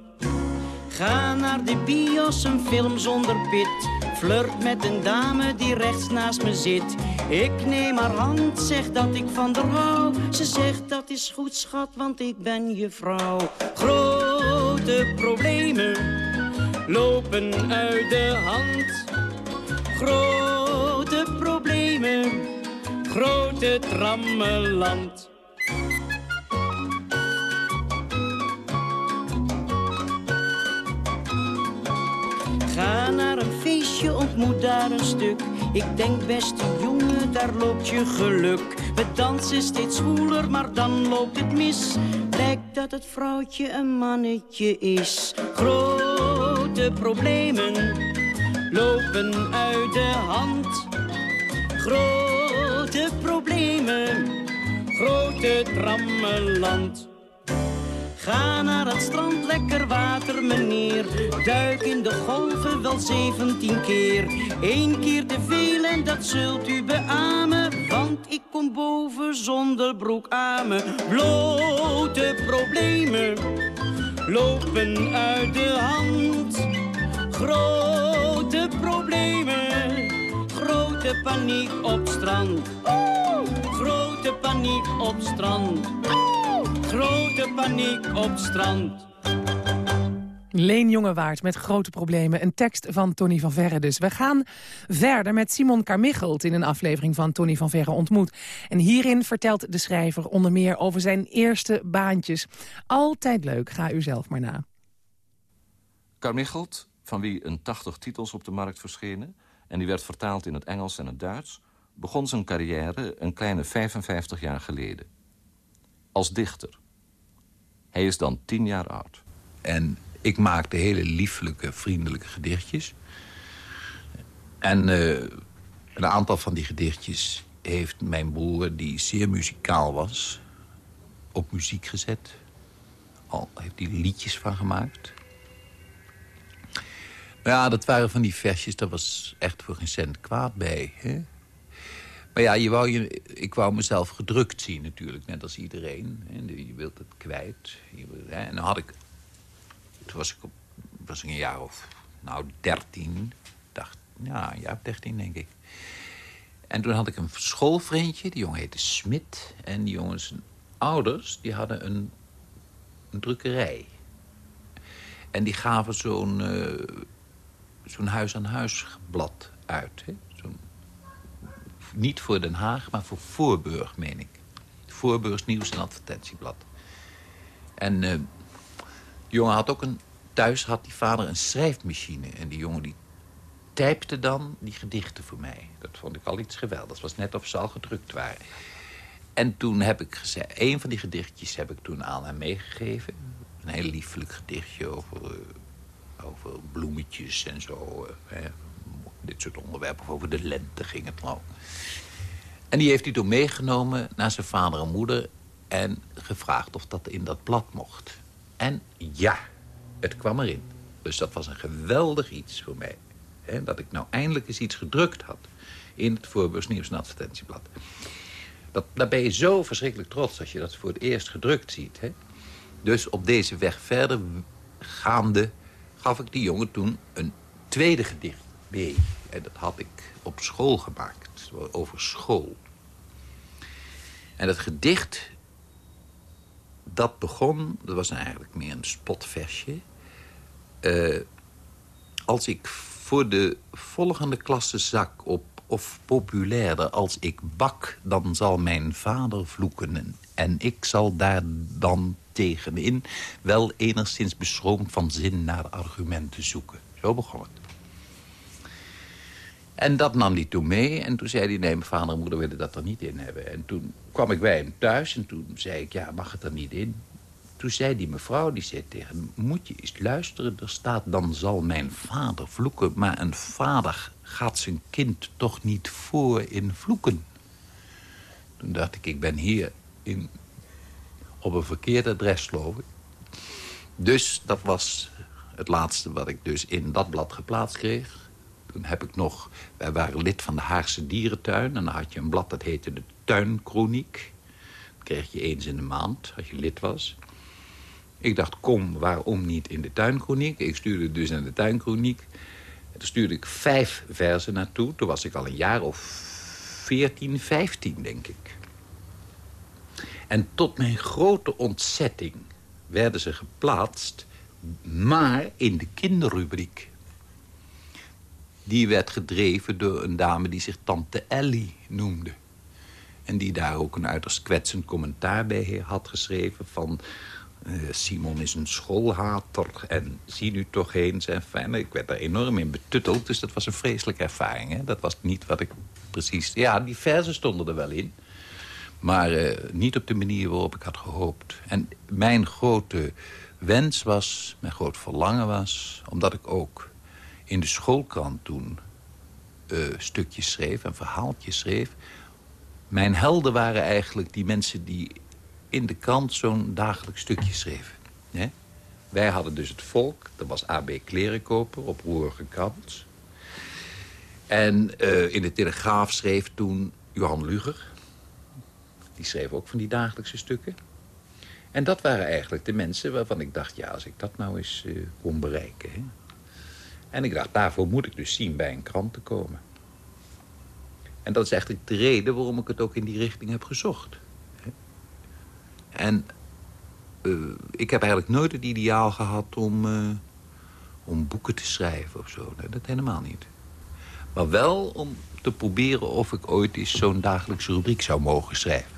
Ga naar de bios, een film zonder pit. Flirt met een dame die rechts naast me zit. Ik neem haar hand, zeg dat ik van haar hou. Ze zegt dat is goed schat, want ik ben je vrouw. Grote problemen lopen uit de hand. Grote problemen, grote trammeland. Ga naar een feestje, ontmoet daar een stuk. Ik denk beste jongen, daar loopt je geluk. We dansen steeds zwoeler, maar dan loopt het mis. Blijkt dat het vrouwtje een mannetje is. Grote problemen lopen uit de hand. Grote problemen, grote trammeland. Ga naar het strand, lekker water, meneer. Duik in de golven wel zeventien keer. Eén keer te veel en dat zult u beamen. Want ik kom boven zonder broek aan me. Blote problemen lopen uit de hand. Problemen, grote paniek op strand. Grote paniek op strand. Grote paniek op strand. Leen Jongewaard met grote problemen. Een tekst van Tony van Verre dus. We gaan verder met Simon Carmichelt in een aflevering van Tony van Verre ontmoet. En hierin vertelt de schrijver onder meer over zijn eerste baantjes. Altijd leuk, ga u zelf maar na. Carmichelt, van wie een 80 titels op de markt verschenen... en die werd vertaald in het Engels en het Duits... begon zijn carrière een kleine 55 jaar geleden. Als dichter. Hij is dan tien jaar oud. En ik maakte hele lieflijke, vriendelijke gedichtjes. En uh, een aantal van die gedichtjes heeft mijn broer, die zeer muzikaal was... op muziek gezet. Al heeft hij liedjes van gemaakt. Ja, dat waren van die versjes, daar was echt voor geen cent kwaad bij. Hè? Maar ja, je wou je, ik wou mezelf gedrukt zien natuurlijk, net als iedereen. Je wilt het kwijt. En dan had ik... Toen was ik, op, was ik een jaar of, nou, dertien. Dacht, ja, een jaar of dertien, denk ik. En toen had ik een schoolvriendje, die jongen heette Smit. En die jongens ouders, die hadden een, een drukkerij. En die gaven zo'n uh, zo'n huis-aan-huis blad uit. Hè? niet voor Den Haag, maar voor Voorburg, meen ik. Voorburgs Nieuws en Advertentieblad. En uh, jongen had ook een... Thuis had die vader een schrijfmachine. En die jongen die typte dan die gedichten voor mij. Dat vond ik al iets geweldigs. Het was net of ze al gedrukt waren. En toen heb ik gezegd... Een van die gedichtjes heb ik toen aan hem meegegeven. Een heel liefelijk gedichtje over, uh, over bloemetjes en zo. Uh, dit soort onderwerpen. Of over de lente ging het nou. En die heeft hij toen meegenomen naar zijn vader en moeder... en gevraagd of dat in dat blad mocht. En ja, het kwam erin. Dus dat was een geweldig iets voor mij. Hè, dat ik nou eindelijk eens iets gedrukt had... in het Voorburgs Nieuws- en Advertentieblad. Dat, daar ben je zo verschrikkelijk trots als je dat voor het eerst gedrukt ziet. Hè? Dus op deze weg verder gaande gaf ik die jongen toen een tweede gedicht mee. En dat had ik op school gemaakt, over school. En dat gedicht, dat begon, dat was eigenlijk meer een spotversje. Uh, als ik voor de volgende klasse zak op of populairder. Als ik bak, dan zal mijn vader vloeken. En ik zal daar dan tegenin wel enigszins beschroomd van zin naar argumenten zoeken. Zo begon het. En dat nam hij toen mee. En toen zei hij, nee, mijn vader en moeder willen dat er niet in hebben. En toen kwam ik bij hem thuis en toen zei ik, ja, mag het er niet in? Toen zei die mevrouw, die zei tegen moet je eens luisteren. Er staat, dan zal mijn vader vloeken. Maar een vader gaat zijn kind toch niet voor in vloeken. Toen dacht ik, ik ben hier in, op een verkeerd adres, geloof ik. Dus dat was het laatste wat ik dus in dat blad geplaatst kreeg. Toen heb ik nog... Wij waren lid van de Haagse Dierentuin. En dan had je een blad dat heette de Tuinkroniek. Dat kreeg je eens in de maand, als je lid was. Ik dacht, kom, waarom niet in de Tuinkroniek? Ik stuurde dus naar de Tuinkroniek. Toen stuurde ik vijf versen naartoe. Toen was ik al een jaar of veertien, vijftien, denk ik. En tot mijn grote ontzetting werden ze geplaatst... maar in de kinderrubriek. Die werd gedreven door een dame die zich Tante Ellie noemde. En die daar ook een uiterst kwetsend commentaar bij had geschreven... van eh, Simon is een schoolhater en zie nu toch eens. En fijn, ik werd er enorm in betutteld, dus dat was een vreselijke ervaring. Dat was niet wat ik precies... Ja, die verzen stonden er wel in. Maar uh, niet op de manier waarop ik had gehoopt. En mijn grote wens was, mijn groot verlangen was... omdat ik ook in de schoolkrant toen uh, stukjes schreef en verhaaltjes schreef... mijn helden waren eigenlijk die mensen die in de krant zo'n dagelijks stukje schreven. Wij hadden dus het volk, dat was AB Klerenkoper op roerige. En uh, in de Telegraaf schreef toen Johan Luger. Die schreef ook van die dagelijkse stukken. En dat waren eigenlijk de mensen waarvan ik dacht... ja, als ik dat nou eens uh, kon bereiken. Hè? En ik dacht, daarvoor moet ik dus zien bij een krant te komen. En dat is eigenlijk de reden waarom ik het ook in die richting heb gezocht. En uh, ik heb eigenlijk nooit het ideaal gehad om, uh, om boeken te schrijven of zo. Dat helemaal niet. Maar wel om te proberen of ik ooit eens zo'n dagelijkse rubriek zou mogen schrijven.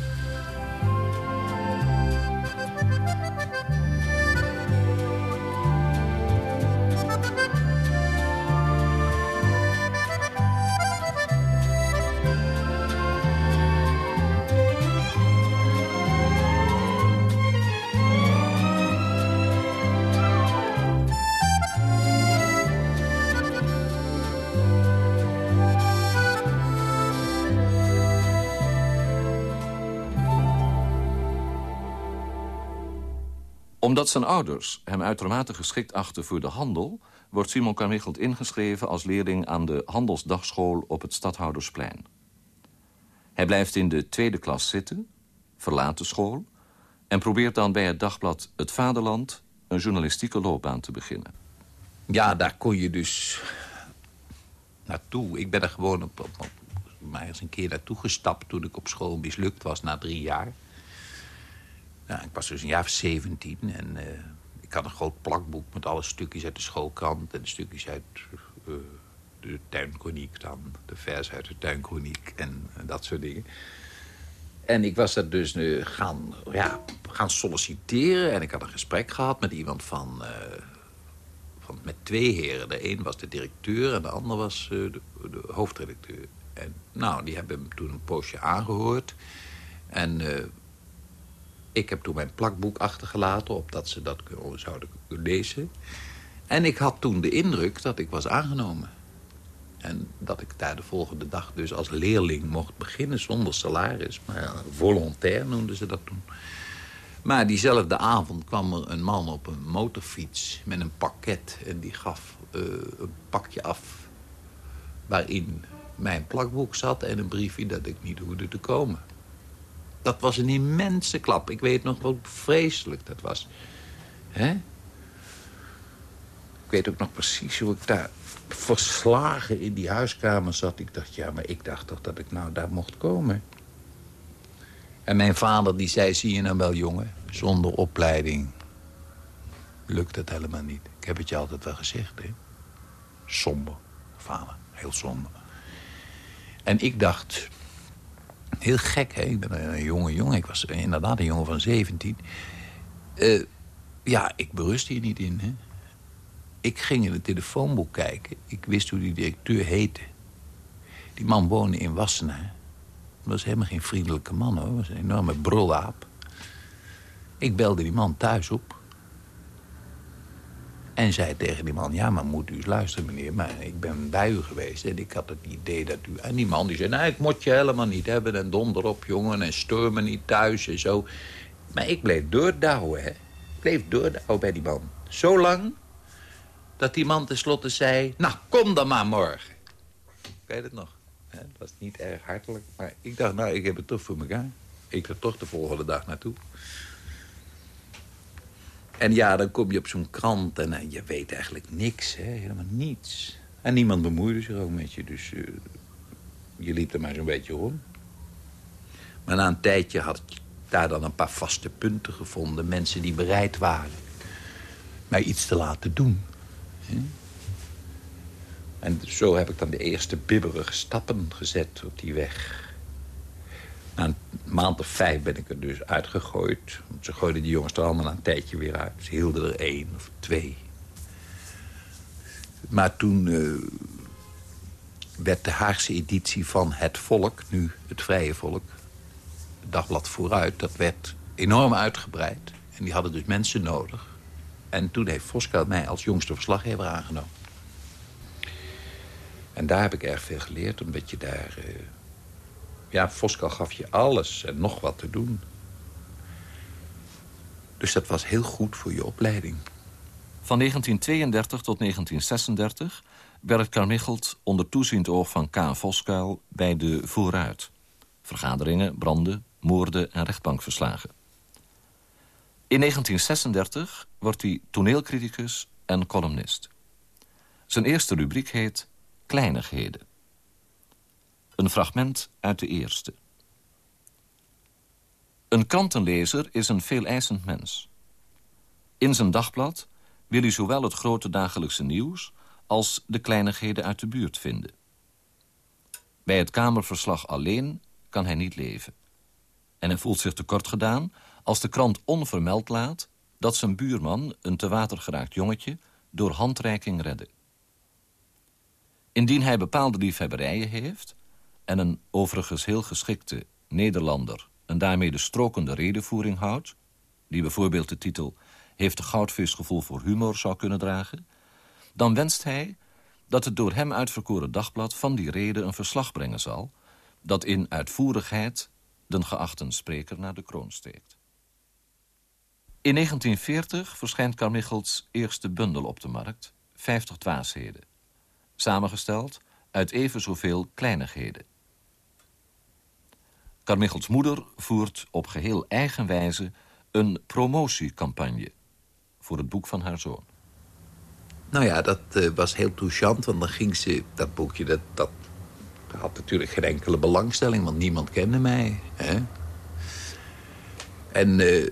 Omdat zijn ouders hem uitermate geschikt achten voor de handel... wordt Simon Carmichelt ingeschreven als leerling aan de handelsdagschool op het Stadhoudersplein. Hij blijft in de tweede klas zitten, verlaat de school... en probeert dan bij het dagblad Het Vaderland een journalistieke loopbaan te beginnen. Ja, daar kon je dus naartoe. Ik ben er gewoon op, op, maar eens een keer naartoe gestapt toen ik op school mislukt was na drie jaar. Nou, ik was dus een jaar of 17 en uh, ik had een groot plakboek met alle stukjes uit de schoolkrant... en stukjes uit uh, de tuinkroniek dan, de vers uit de tuinkroniek en uh, dat soort dingen. En ik was daar dus nu gaan, ja, gaan solliciteren en ik had een gesprek gehad met iemand van... van met twee heren. De een was de directeur en de ander was de, de, hoofdredacteur. En nou, die hebben hem toen een poosje aangehoord... En ik heb toen mijn plakboek achtergelaten... opdat ze dat zouden kunnen lezen. En ik had toen de indruk dat ik was aangenomen. En dat ik daar de volgende dag dus als leerling mocht beginnen zonder salaris. Maar volontair noemden ze dat toen. Maar diezelfde avond kwam er een man op een motorfiets met een pakket. En die gaf uh, een pakje af waarin mijn plakboek zat... en een briefje dat ik niet hoefde te komen dat was een immense klap. Ik weet nog wat vreselijk dat was. Hè? Ik weet ook nog precies hoe ik daar verslagen in die huiskamer zat. Ik dacht, ja, maar ik dacht toch dat ik nou daar mocht komen. En mijn vader die zei, zie je nou wel, jongen, zonder opleiding lukt het helemaal niet. Ik heb het je altijd wel gezegd, hè. somber. Vader, heel somber. En ik dacht, heel gek, hè? ik ben een jonge jongen. Ik was inderdaad een jongen van 17. Uh, ja, ik berust hier niet in. Hè? Ik ging in het telefoonboek kijken. Ik wist hoe die directeur heette. Die man woonde in Wassenaar. Dat was helemaal geen vriendelijke man, hoor. Was een enorme brulaap. Ik belde die man thuis op. En zei tegen die man, ja, maar moet u eens luisteren, meneer. Maar ik ben bij u geweest en ik had het idee dat u... En die man die zei, nou, ik moet je helemaal niet hebben. En donder op, jongen, en stoor me niet thuis en zo. Maar ik bleef doordouwen, hè. Ik bleef doordouwen bij die man. Zo lang dat die man tenslotte zei... Nou, kom dan maar morgen. Ik weet het nog. Het was niet erg hartelijk. Maar ik dacht, nou, ik heb het toch voor elkaar. Ik ga toch de volgende dag naartoe. En ja, dan kom je op zo'n krant en uh, je weet eigenlijk niks. Hè? Helemaal niets. En niemand bemoeide zich ook met je. Dus uh, je liep er maar zo'n beetje rond. Maar na een tijdje had ik daar dan een paar vaste punten gevonden. Mensen die bereid waren mij iets te laten doen. Hè? En zo heb ik dan de eerste bibberige stappen gezet op die weg. Na een maand of vijf ben ik er dus uitgegooid. Ze gooiden die jongens er allemaal een tijdje weer uit. Ze hielden er één of twee. Maar toen uh, werd de Haagse editie van Het Volk, nu Het Vrije Volk... het dagblad vooruit, dat werd enorm uitgebreid. En die hadden dus mensen nodig. En toen heeft Voskuil mij als jongste verslaggever aangenomen. En daar heb ik erg veel geleerd, omdat je daar... Uh, ja, Voskuil gaf je alles en nog wat te doen. Dus dat was heel goed voor je opleiding. Van 1932 tot 1936 werkt Carmichelt onder toeziend oog van K. Voskuil bij de Vooruit. Vergaderingen, branden, moorden en rechtbankverslagen. In 1936 wordt hij toneelcriticus en columnist. Zijn eerste rubriek heet Kleinigheden. Een fragment uit de eerste. Een krantenlezer is een veeleisend mens. In zijn dagblad wil hij zowel het grote dagelijkse nieuws... als de kleinigheden uit de buurt vinden. Bij het Kamerverslag alleen kan hij niet leven. En hij voelt zich tekort gedaan als de krant onvermeld laat... dat zijn buurman, een te water geraakt jongetje... door handreiking redde. Indien hij bepaalde liefhebberijen heeft... en een overigens heel geschikte Nederlander... en daarmee de strokende redenvoering houdt... die bijvoorbeeld de titel... heeft de goudvis gevoel voor humor zou kunnen dragen... dan wenst hij dat het door hem uitverkoren dagblad... van die reden een verslag brengen zal... dat in uitvoerigheid den geachten spreker naar de kroon steekt. In 1940 verschijnt Carmichels eerste bundel op de markt... 50 dwaasheden samengesteld uit even zoveel kleinigheden. Carmichels moeder voert op geheel eigen wijze een promotiecampagne voor het boek van haar zoon. Nou ja, dat uh, was heel touchant, want dan ging ze... Dat boekje, dat, dat had natuurlijk geen enkele belangstelling, want niemand kende mij. Hè? En uh,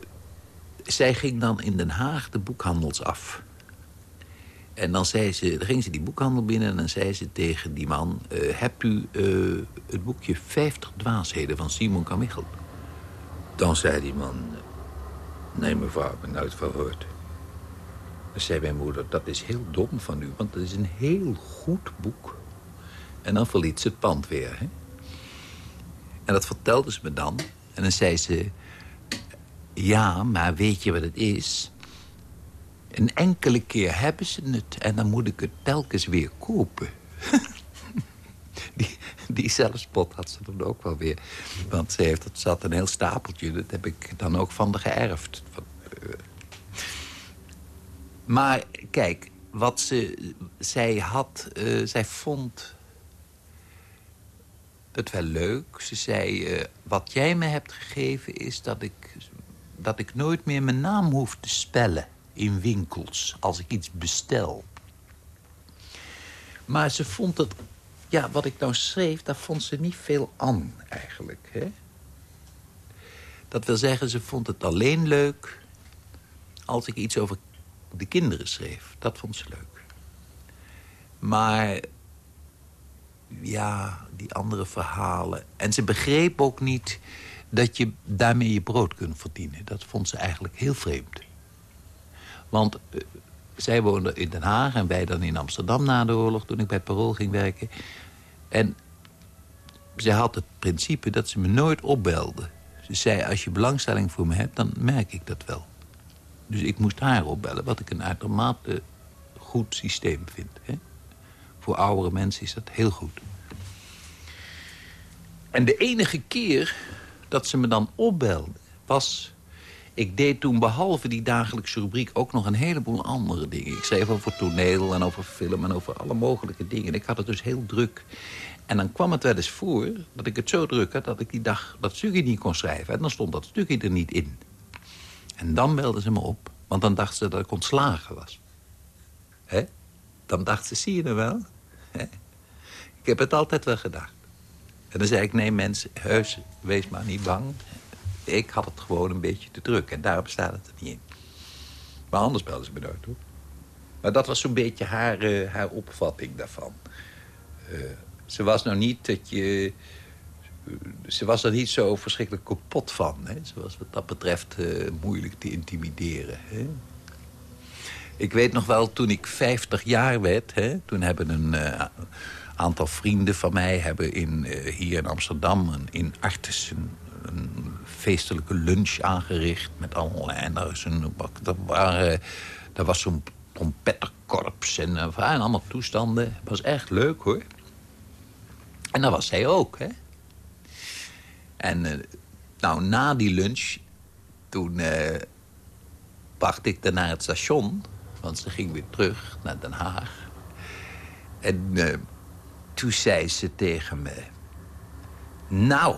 zij ging dan in Den Haag de boekhandels af. En dan, zei ze, dan ging ze die boekhandel binnen en dan zei ze tegen die man... Uh, hebt u uh, het boekje 50 dwaasheden van Simon Carmichael? Dan zei die man... Nee, mevrouw, ik ben nooit verhoord. Dan zei mijn moeder, dat is heel dom van u, want het is een heel goed boek. En dan verliet ze het pand weer, hè? En dat vertelde ze me dan. En dan zei ze... Ja, maar weet je wat het is? Een enkele keer hebben ze het en dan moet ik het telkens weer kopen. die, die zelfspot had ze dan ook wel weer. Want ze heeft, het zat een heel stapeltje. Dat heb ik dan ook van de geërfd. Eh. Maar kijk, wat ze, zij had, uh, zij vond het wel leuk. Ze zei, uh, wat jij me hebt gegeven is dat ik, dat ik nooit meer mijn naam hoef te spellen in winkels als ik iets bestel. Maar ze vond het... Ja, wat ik nou schreef, daar vond ze niet veel aan eigenlijk. Hè? Dat wil zeggen, ze vond het alleen leuk... als ik iets over de kinderen schreef. Dat vond ze leuk. Maar ja, die andere verhalen. En ze begreep ook niet dat je daarmee je brood kunt verdienen. Dat vond ze eigenlijk heel vreemd. Want uh, zij woonde in Den Haag en wij dan in Amsterdam na de oorlog... toen ik bij het Parool ging werken. En zij had het principe dat ze me nooit opbelde. Ze zei, als je belangstelling voor me hebt, dan merk ik dat wel. Dus ik moest haar opbellen, wat ik een uitermate goed systeem vind. Hè? Voor oudere mensen is dat heel goed. En de enige keer dat ze me dan opbelde was... Ik deed toen behalve die dagelijkse rubriek ook nog een heleboel andere dingen. Ik schreef over toneel en over film en over alle mogelijke dingen. Ik had het dus heel druk. En dan kwam het wel eens voor dat ik het zo druk had... dat ik die dag dat stukje niet kon schrijven. En dan stond dat stukje er niet in. En dan belden ze me op. Want dan dachten ze dat ik ontslagen was. Hè? Dan dachten ze, zie je er wel? Hè? Ik heb het altijd wel gedacht. En dan zei ik, nee mensen, heus, wees maar niet bang. Ik had het gewoon een beetje te druk. En daarom staat het er niet in. Maar anders belden ze me nooit. Maar dat was zo'n beetje haar, uh, haar opvatting daarvan. Uh, ze was nou niet dat je... Ze was er niet zo verschrikkelijk kapot van. Hè? Ze was wat dat betreft moeilijk te intimideren. Hè? Ik weet nog wel, toen ik 50 jaar werd... Hè, toen hebben een aantal vrienden van mij... hebben in, hier in Amsterdam in Artes een, feestelijke lunch aangericht... met allerlei... En daar, is een, daar, waren, daar was zo'n trompetterkorps en, en allemaal toestanden. Het was echt leuk, hoor. En dat was zij ook, hè. En uh, nou, na die lunch, toen uh, wacht ik er naar het station. Want ze ging weer terug naar Den Haag. En uh, toen zei ze tegen me... Nou,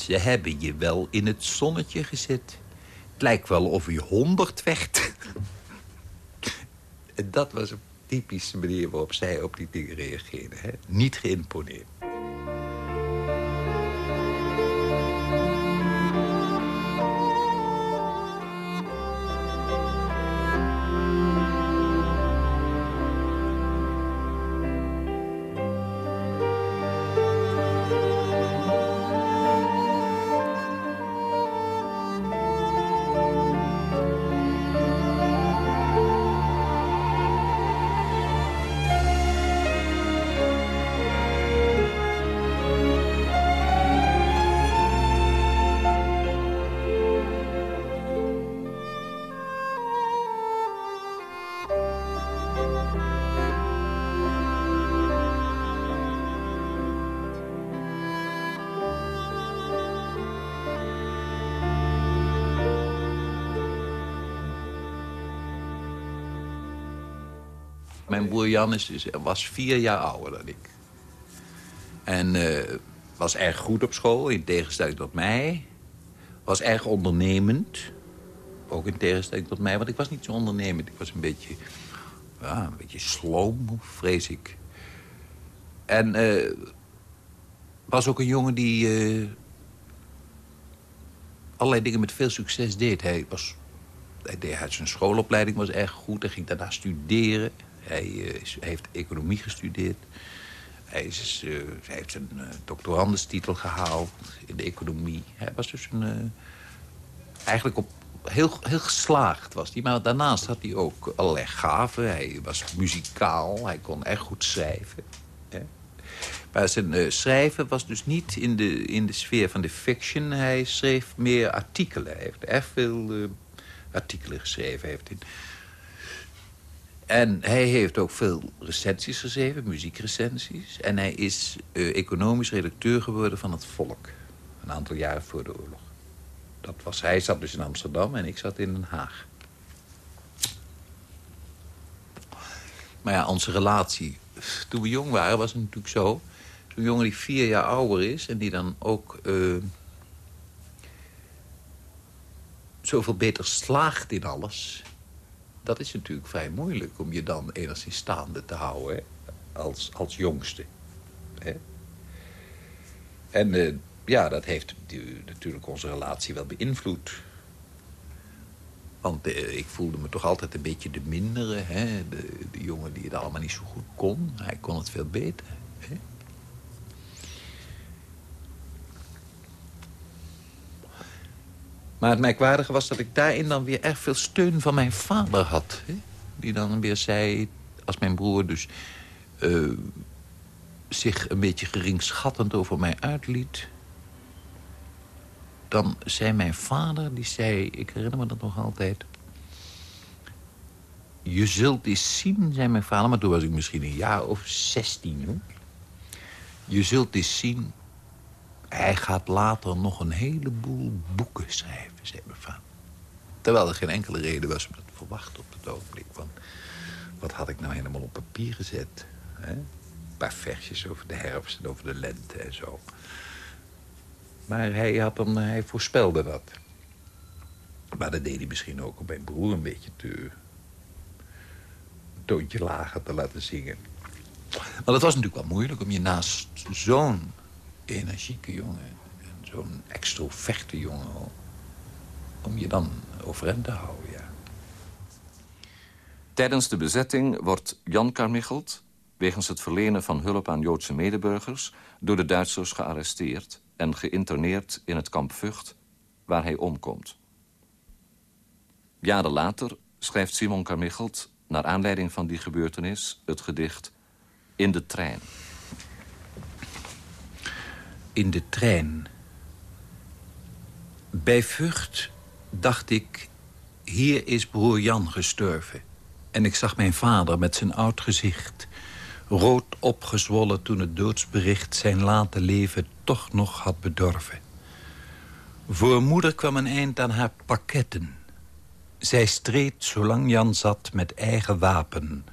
ze hebben je wel in het zonnetje gezet. Het lijkt wel of je honderd en dat was een typische manier waarop zij op die dingen reageerde. Hè? Niet geïmponeerd. Jan is, was vier jaar ouder dan ik. En uh, was erg goed op school, in tegenstelling tot mij. Was erg ondernemend. Ook in tegenstelling tot mij, want ik was niet zo ondernemend. Ik was een beetje, ja, een beetje sloom, vrees ik. En uh, was ook een jongen die uh, allerlei dingen met veel succes deed. Hij, was, hij deed zijn schoolopleiding was erg goed. Hij ging daarna studeren. Hij, is, heeft economie gestudeerd. Hij, is, hij heeft een uh, doctorandenstitel gehaald in de economie. Hij was dus een... Eigenlijk op, heel, heel geslaagd was hij. Maar daarnaast had hij ook allerlei gaven. Hij was muzikaal. Hij kon echt goed schrijven. Hè? Maar zijn schrijven was dus niet in de, in de sfeer van de fiction. Hij schreef meer artikelen. Hij heeft erg veel artikelen geschreven. Heeft in en hij heeft ook veel recensies geschreven, muziekrecensies. En hij is uh, economisch redacteur geworden van het Volk. Een aantal jaren voor de oorlog. Dat was, hij zat dus in Amsterdam en ik zat in Den Haag. Maar ja, onze relatie... Toen we jong waren was het natuurlijk zo... Zo'n jongen die vier jaar ouder is en die dan ook... Uh, zoveel beter slaagt in alles dat is natuurlijk vrij moeilijk om je dan enigszins staande te houden. Als, als jongste. Hè? En uh, ja, dat heeft natuurlijk onze relatie wel beïnvloed. Want eh, ik voelde me toch altijd een beetje de mindere. Hè? De, de jongen die het allemaal niet zo goed kon. Hij kon het veel beter. Hè? Maar het merkwaardige was dat ik daarin dan weer erg veel steun van mijn vader had. Hè? Die dan weer zei, als mijn broer dus uh, zich een beetje geringschattend over mij uitliet... dan zei mijn vader, die zei, ik herinner me dat nog altijd... Je zult eens zien, zei mijn vader, maar toen was ik misschien een jaar of zestien. Je zult eens zien, hij gaat later nog een heleboel boeken schrijven, zei mijn vader. Terwijl er geen enkele reden was om dat te verwachten op het ogenblik. Want wat had ik nou helemaal op papier gezet? Hè? Een paar versjes over de herfst en over de lente en zo. Maar hij, had hem, hij voorspelde dat. Maar dat deed hij misschien ook om mijn broer een beetje te... een toontje lager te laten zingen. Want het was natuurlijk wel moeilijk om je naast zo'n energieke jongen... zo'n extroverte jongen... om je dan overeind te houden, ja. Tijdens de bezetting wordt Jan Carmichelt... wegens het verlenen van hulp aan Joodse medeburgers... door de Duitsers gearresteerd en geïnterneerd in het kamp Vught... waar hij omkomt. Jaren later schrijft Simon Carmichelt... naar aanleiding van die gebeurtenis het gedicht In de trein. In de trein. Bij Vught dacht ik... hier is broer Jan gestorven... En ik zag mijn vader met zijn oud gezicht... rood opgezwollen toen het doodsbericht zijn late leven toch nog had bedorven. Voor moeder kwam een eind aan haar pakketten. Zij streed zolang Jan zat met eigen wapen.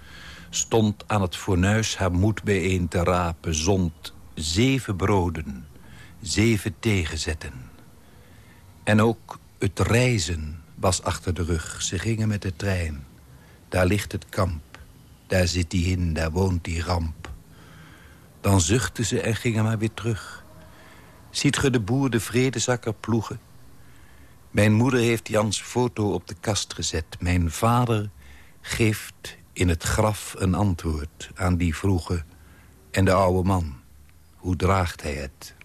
Stond aan het fornuis haar moed bijeen te rapen. Zond zeven broden, zeven tegenzetten. En ook het reizen was achter de rug. Ze gingen met de trein. Daar ligt het kamp. Daar zit hij in, daar woont die ramp. Dan zuchtten ze en gingen maar weer terug. Ziet ge de boer de vredezakker ploegen? Mijn moeder heeft Jans foto op de kast gezet. Mijn vader geeft in het graf een antwoord aan die vroege... en de oude man, hoe draagt hij het?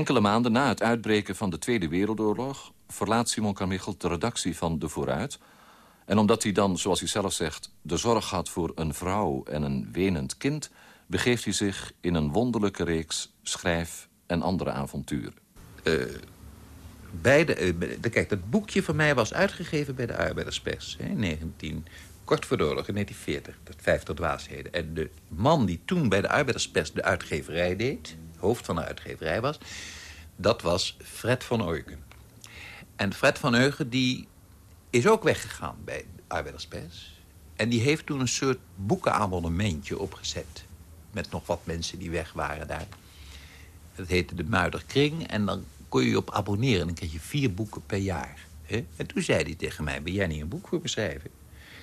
Enkele maanden na het uitbreken van de Tweede Wereldoorlog... verlaat Simon Carmichelt de redactie van De Vooruit. En omdat hij dan, zoals hij zelf zegt... de zorg had voor een vrouw en een wenend kind... begeeft hij zich in een wonderlijke reeks schrijf- en andere avonturen. Uh, beide, uh, kijk, dat boekje van mij was uitgegeven bij de Arbeiderspers... Hè, 19, kort voor de oorlog, in 1940, dat 50 dwaasheden. En de man die toen bij de Arbeiderspers de uitgeverij deed hoofd van de uitgeverij was... dat was Fred van Eugen. En Fred van Eugen die is ook weggegaan bij Arbeiderspers. En die heeft toen een soort boekenabonnementje opgezet. Met nog wat mensen die weg waren daar. Dat heette de Muiderkring. En dan kon je je op abonneren. En dan kreeg je vier boeken per jaar. En toen zei hij tegen mij, wil jij niet een boek voor me schrijven?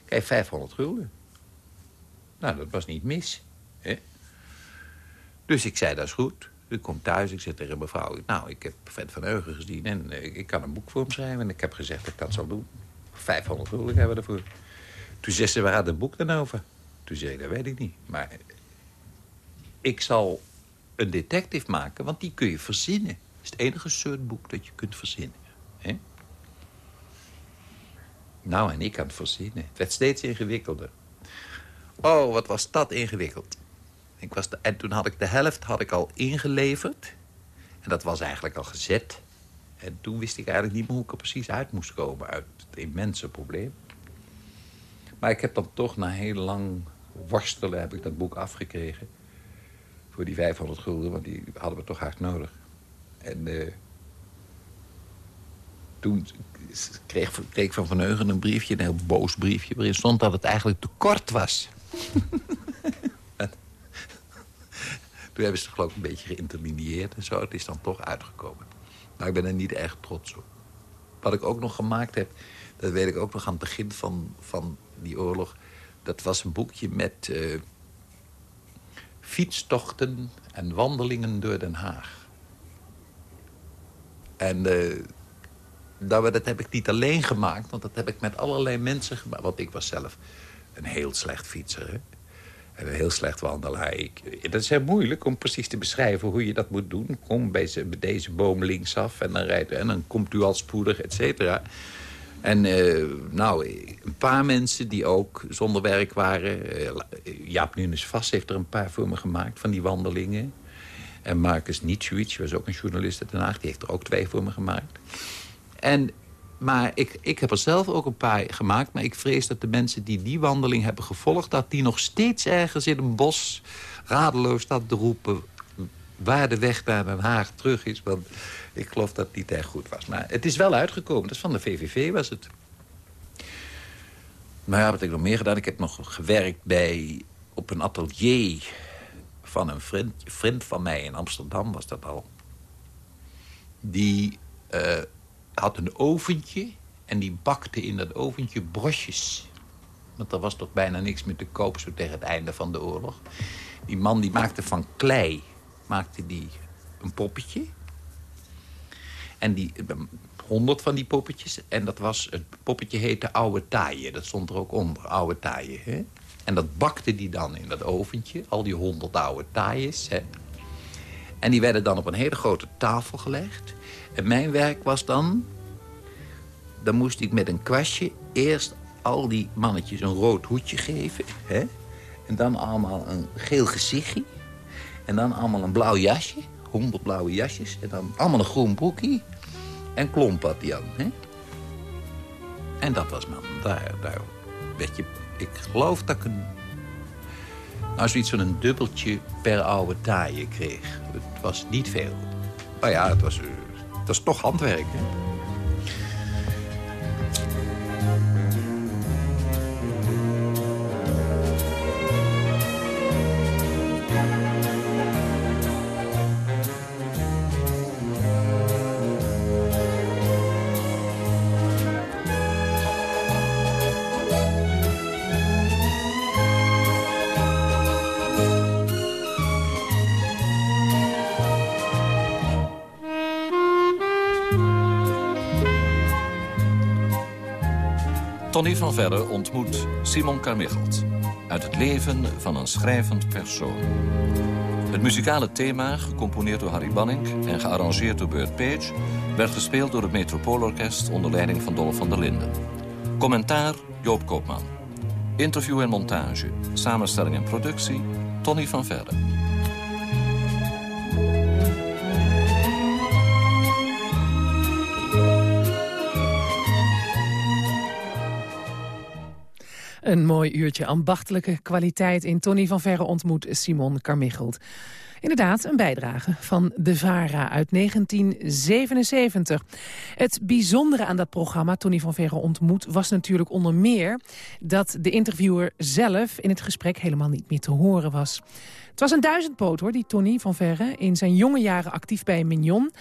Kijk, 500 gulden. Nou, dat was niet mis. Dus ik zei, dat is goed. Ik kom thuis, ik zeg tegen mevrouw... nou, ik heb Fred van Eugen gezien en eh, ik kan een boek voor hem schrijven. En ik heb gezegd dat ik dat zal doen. 500 gulden hebben we ervoor. Toen zei ze, waar gaat het boek dan over? Toen zei ik, dat weet ik niet. Maar ik zal een detective maken, want die kun je verzinnen. Het is het enige soort boek dat je kunt verzinnen. Nou, en ik aan het verzinnen. Het werd steeds ingewikkelder. Oh, wat was dat ingewikkeld. Ik was en toen had ik de helft had ik al ingeleverd. En dat was eigenlijk al gezet. En toen wist ik eigenlijk niet meer hoe ik er precies uit moest komen... uit het immense probleem. Maar ik heb dan toch na heel lang worstelen heb ik dat boek afgekregen. Voor die 500 gulden, want die hadden we toch hard nodig. En uh, toen kreeg, kreeg van Van Eugen een briefje, een heel boos briefje... waarin stond dat het eigenlijk te kort was. toen hebben ze geloof ik een beetje geïnterlineerd en zo. Het is dan toch uitgekomen. Maar ik ben er niet erg trots op. Wat ik ook nog gemaakt heb, dat weet ik ook nog aan het begin van, van die oorlog... dat was een boekje met uh, fietstochten en wandelingen door Den Haag. En uh, dat, dat heb ik niet alleen gemaakt, want dat heb ik met allerlei mensen gemaakt. Want ik was zelf een heel slecht fietser. Hè? Heel slecht wandelaar. Ik, dat is heel moeilijk om precies te beschrijven hoe je dat moet doen. Kom bij, deze boom linksaf en dan, rijdt, en dan komt u al spoedig, et cetera. En uh, nou, een paar mensen die ook zonder werk waren. Uh, Jaap Nunes Vast heeft er een paar voor me gemaakt van die wandelingen. En Marcus Nietzsche, was ook een journalist uit Den Haag... die heeft er ook twee voor me gemaakt. En, maar ik, ik heb er zelf ook een paar gemaakt. Maar ik vrees dat de mensen die die wandeling hebben gevolgd... dat die nog steeds ergens in een bos radeloos staan te roepen... waar de weg naar Den Haag terug is. Want ik geloof dat het niet erg goed was. Maar het is wel uitgekomen. Dat is van de VVV was het. Maar ja, wat heb ik nog meer gedaan? Ik heb nog gewerkt bij, op een atelier van een vriend, vriend van mij in Amsterdam, was dat al. Die uh, had een oventje en die bakte in dat oventje brosjes. Want er was toch bijna niks meer te koop zo tegen het einde van de oorlog. Die man die maakte van klei maakte die een poppetje. En die, honderd van die poppetjes. En dat was, het poppetje heette oude taaien. Dat stond er ook onder, oude taaien. Hè? En dat bakte die dan in dat oventje. Al die honderd oude taaies. Hè? En die werden dan op een hele grote tafel gelegd. En mijn werk was dan... dan moest ik met een kwastje eerst al die mannetjes een rood hoedje geven. Hè? En dan allemaal een geel gezichtje. En dan allemaal een blauw jasje. Honderd blauwe jasjes. En dan allemaal een groen broekje. En klomp had die aan. Hè? En dat was man. Daar, daar werd je... Ik geloof dat ik een... Nou, zoiets van een dubbeltje per oude taaie kreeg. Het was niet veel. Maar ja, het was... Dat is toch handwerk, Simon Carmichelt. Uit het leven van een schrijvend persoon. Het muzikale thema, gecomponeerd door Harry Banning... en gearrangeerd door Bert Page... werd gespeeld door het Metropoolorkest onder leiding van Dolph van der Linden. Commentaar Joop Koopman. Interview en montage, samenstelling en productie Tony van Verre. Een mooi uurtje ambachtelijke kwaliteit in Tony van Verre ontmoet Simon Carmichelt. Inderdaad, een bijdrage van De Vara uit 1977. Het bijzondere aan dat programma, Tony van Verre ontmoet... was natuurlijk onder meer dat de interviewer zelf in het gesprek helemaal niet meer te horen was. Het was een duizendpoot, hoor, die Tony van Verre. In zijn jonge jaren actief bij Mignon,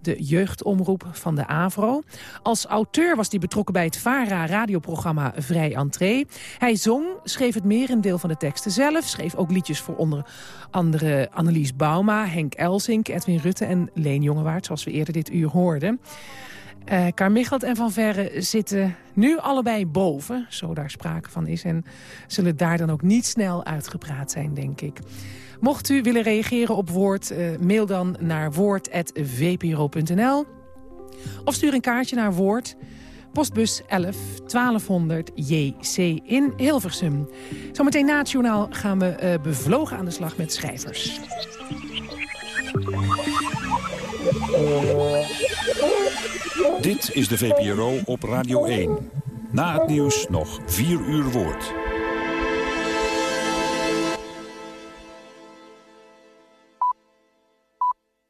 de jeugdomroep van de AVRO. Als auteur was hij betrokken bij het VARA-radioprogramma Vrij Entree. Hij zong, schreef het merendeel van de teksten zelf. Schreef ook liedjes voor onder andere Annelies Bauma, Henk Elsink, Edwin Rutte en Leen Jongewaard, zoals we eerder dit uur hoorden. Uh, Carmichelt en Van Verre zitten nu allebei boven, zo daar sprake van is. En zullen daar dan ook niet snel uitgepraat zijn, denk ik. Mocht u willen reageren op Woord, uh, mail dan naar woord.vpro.nl. Of stuur een kaartje naar Woord, postbus 11 1200 JC in Hilversum. Zometeen na het journaal gaan we uh, bevlogen aan de slag met schrijvers. Dit is de VPRO op Radio 1. Na het nieuws nog 4 uur woord.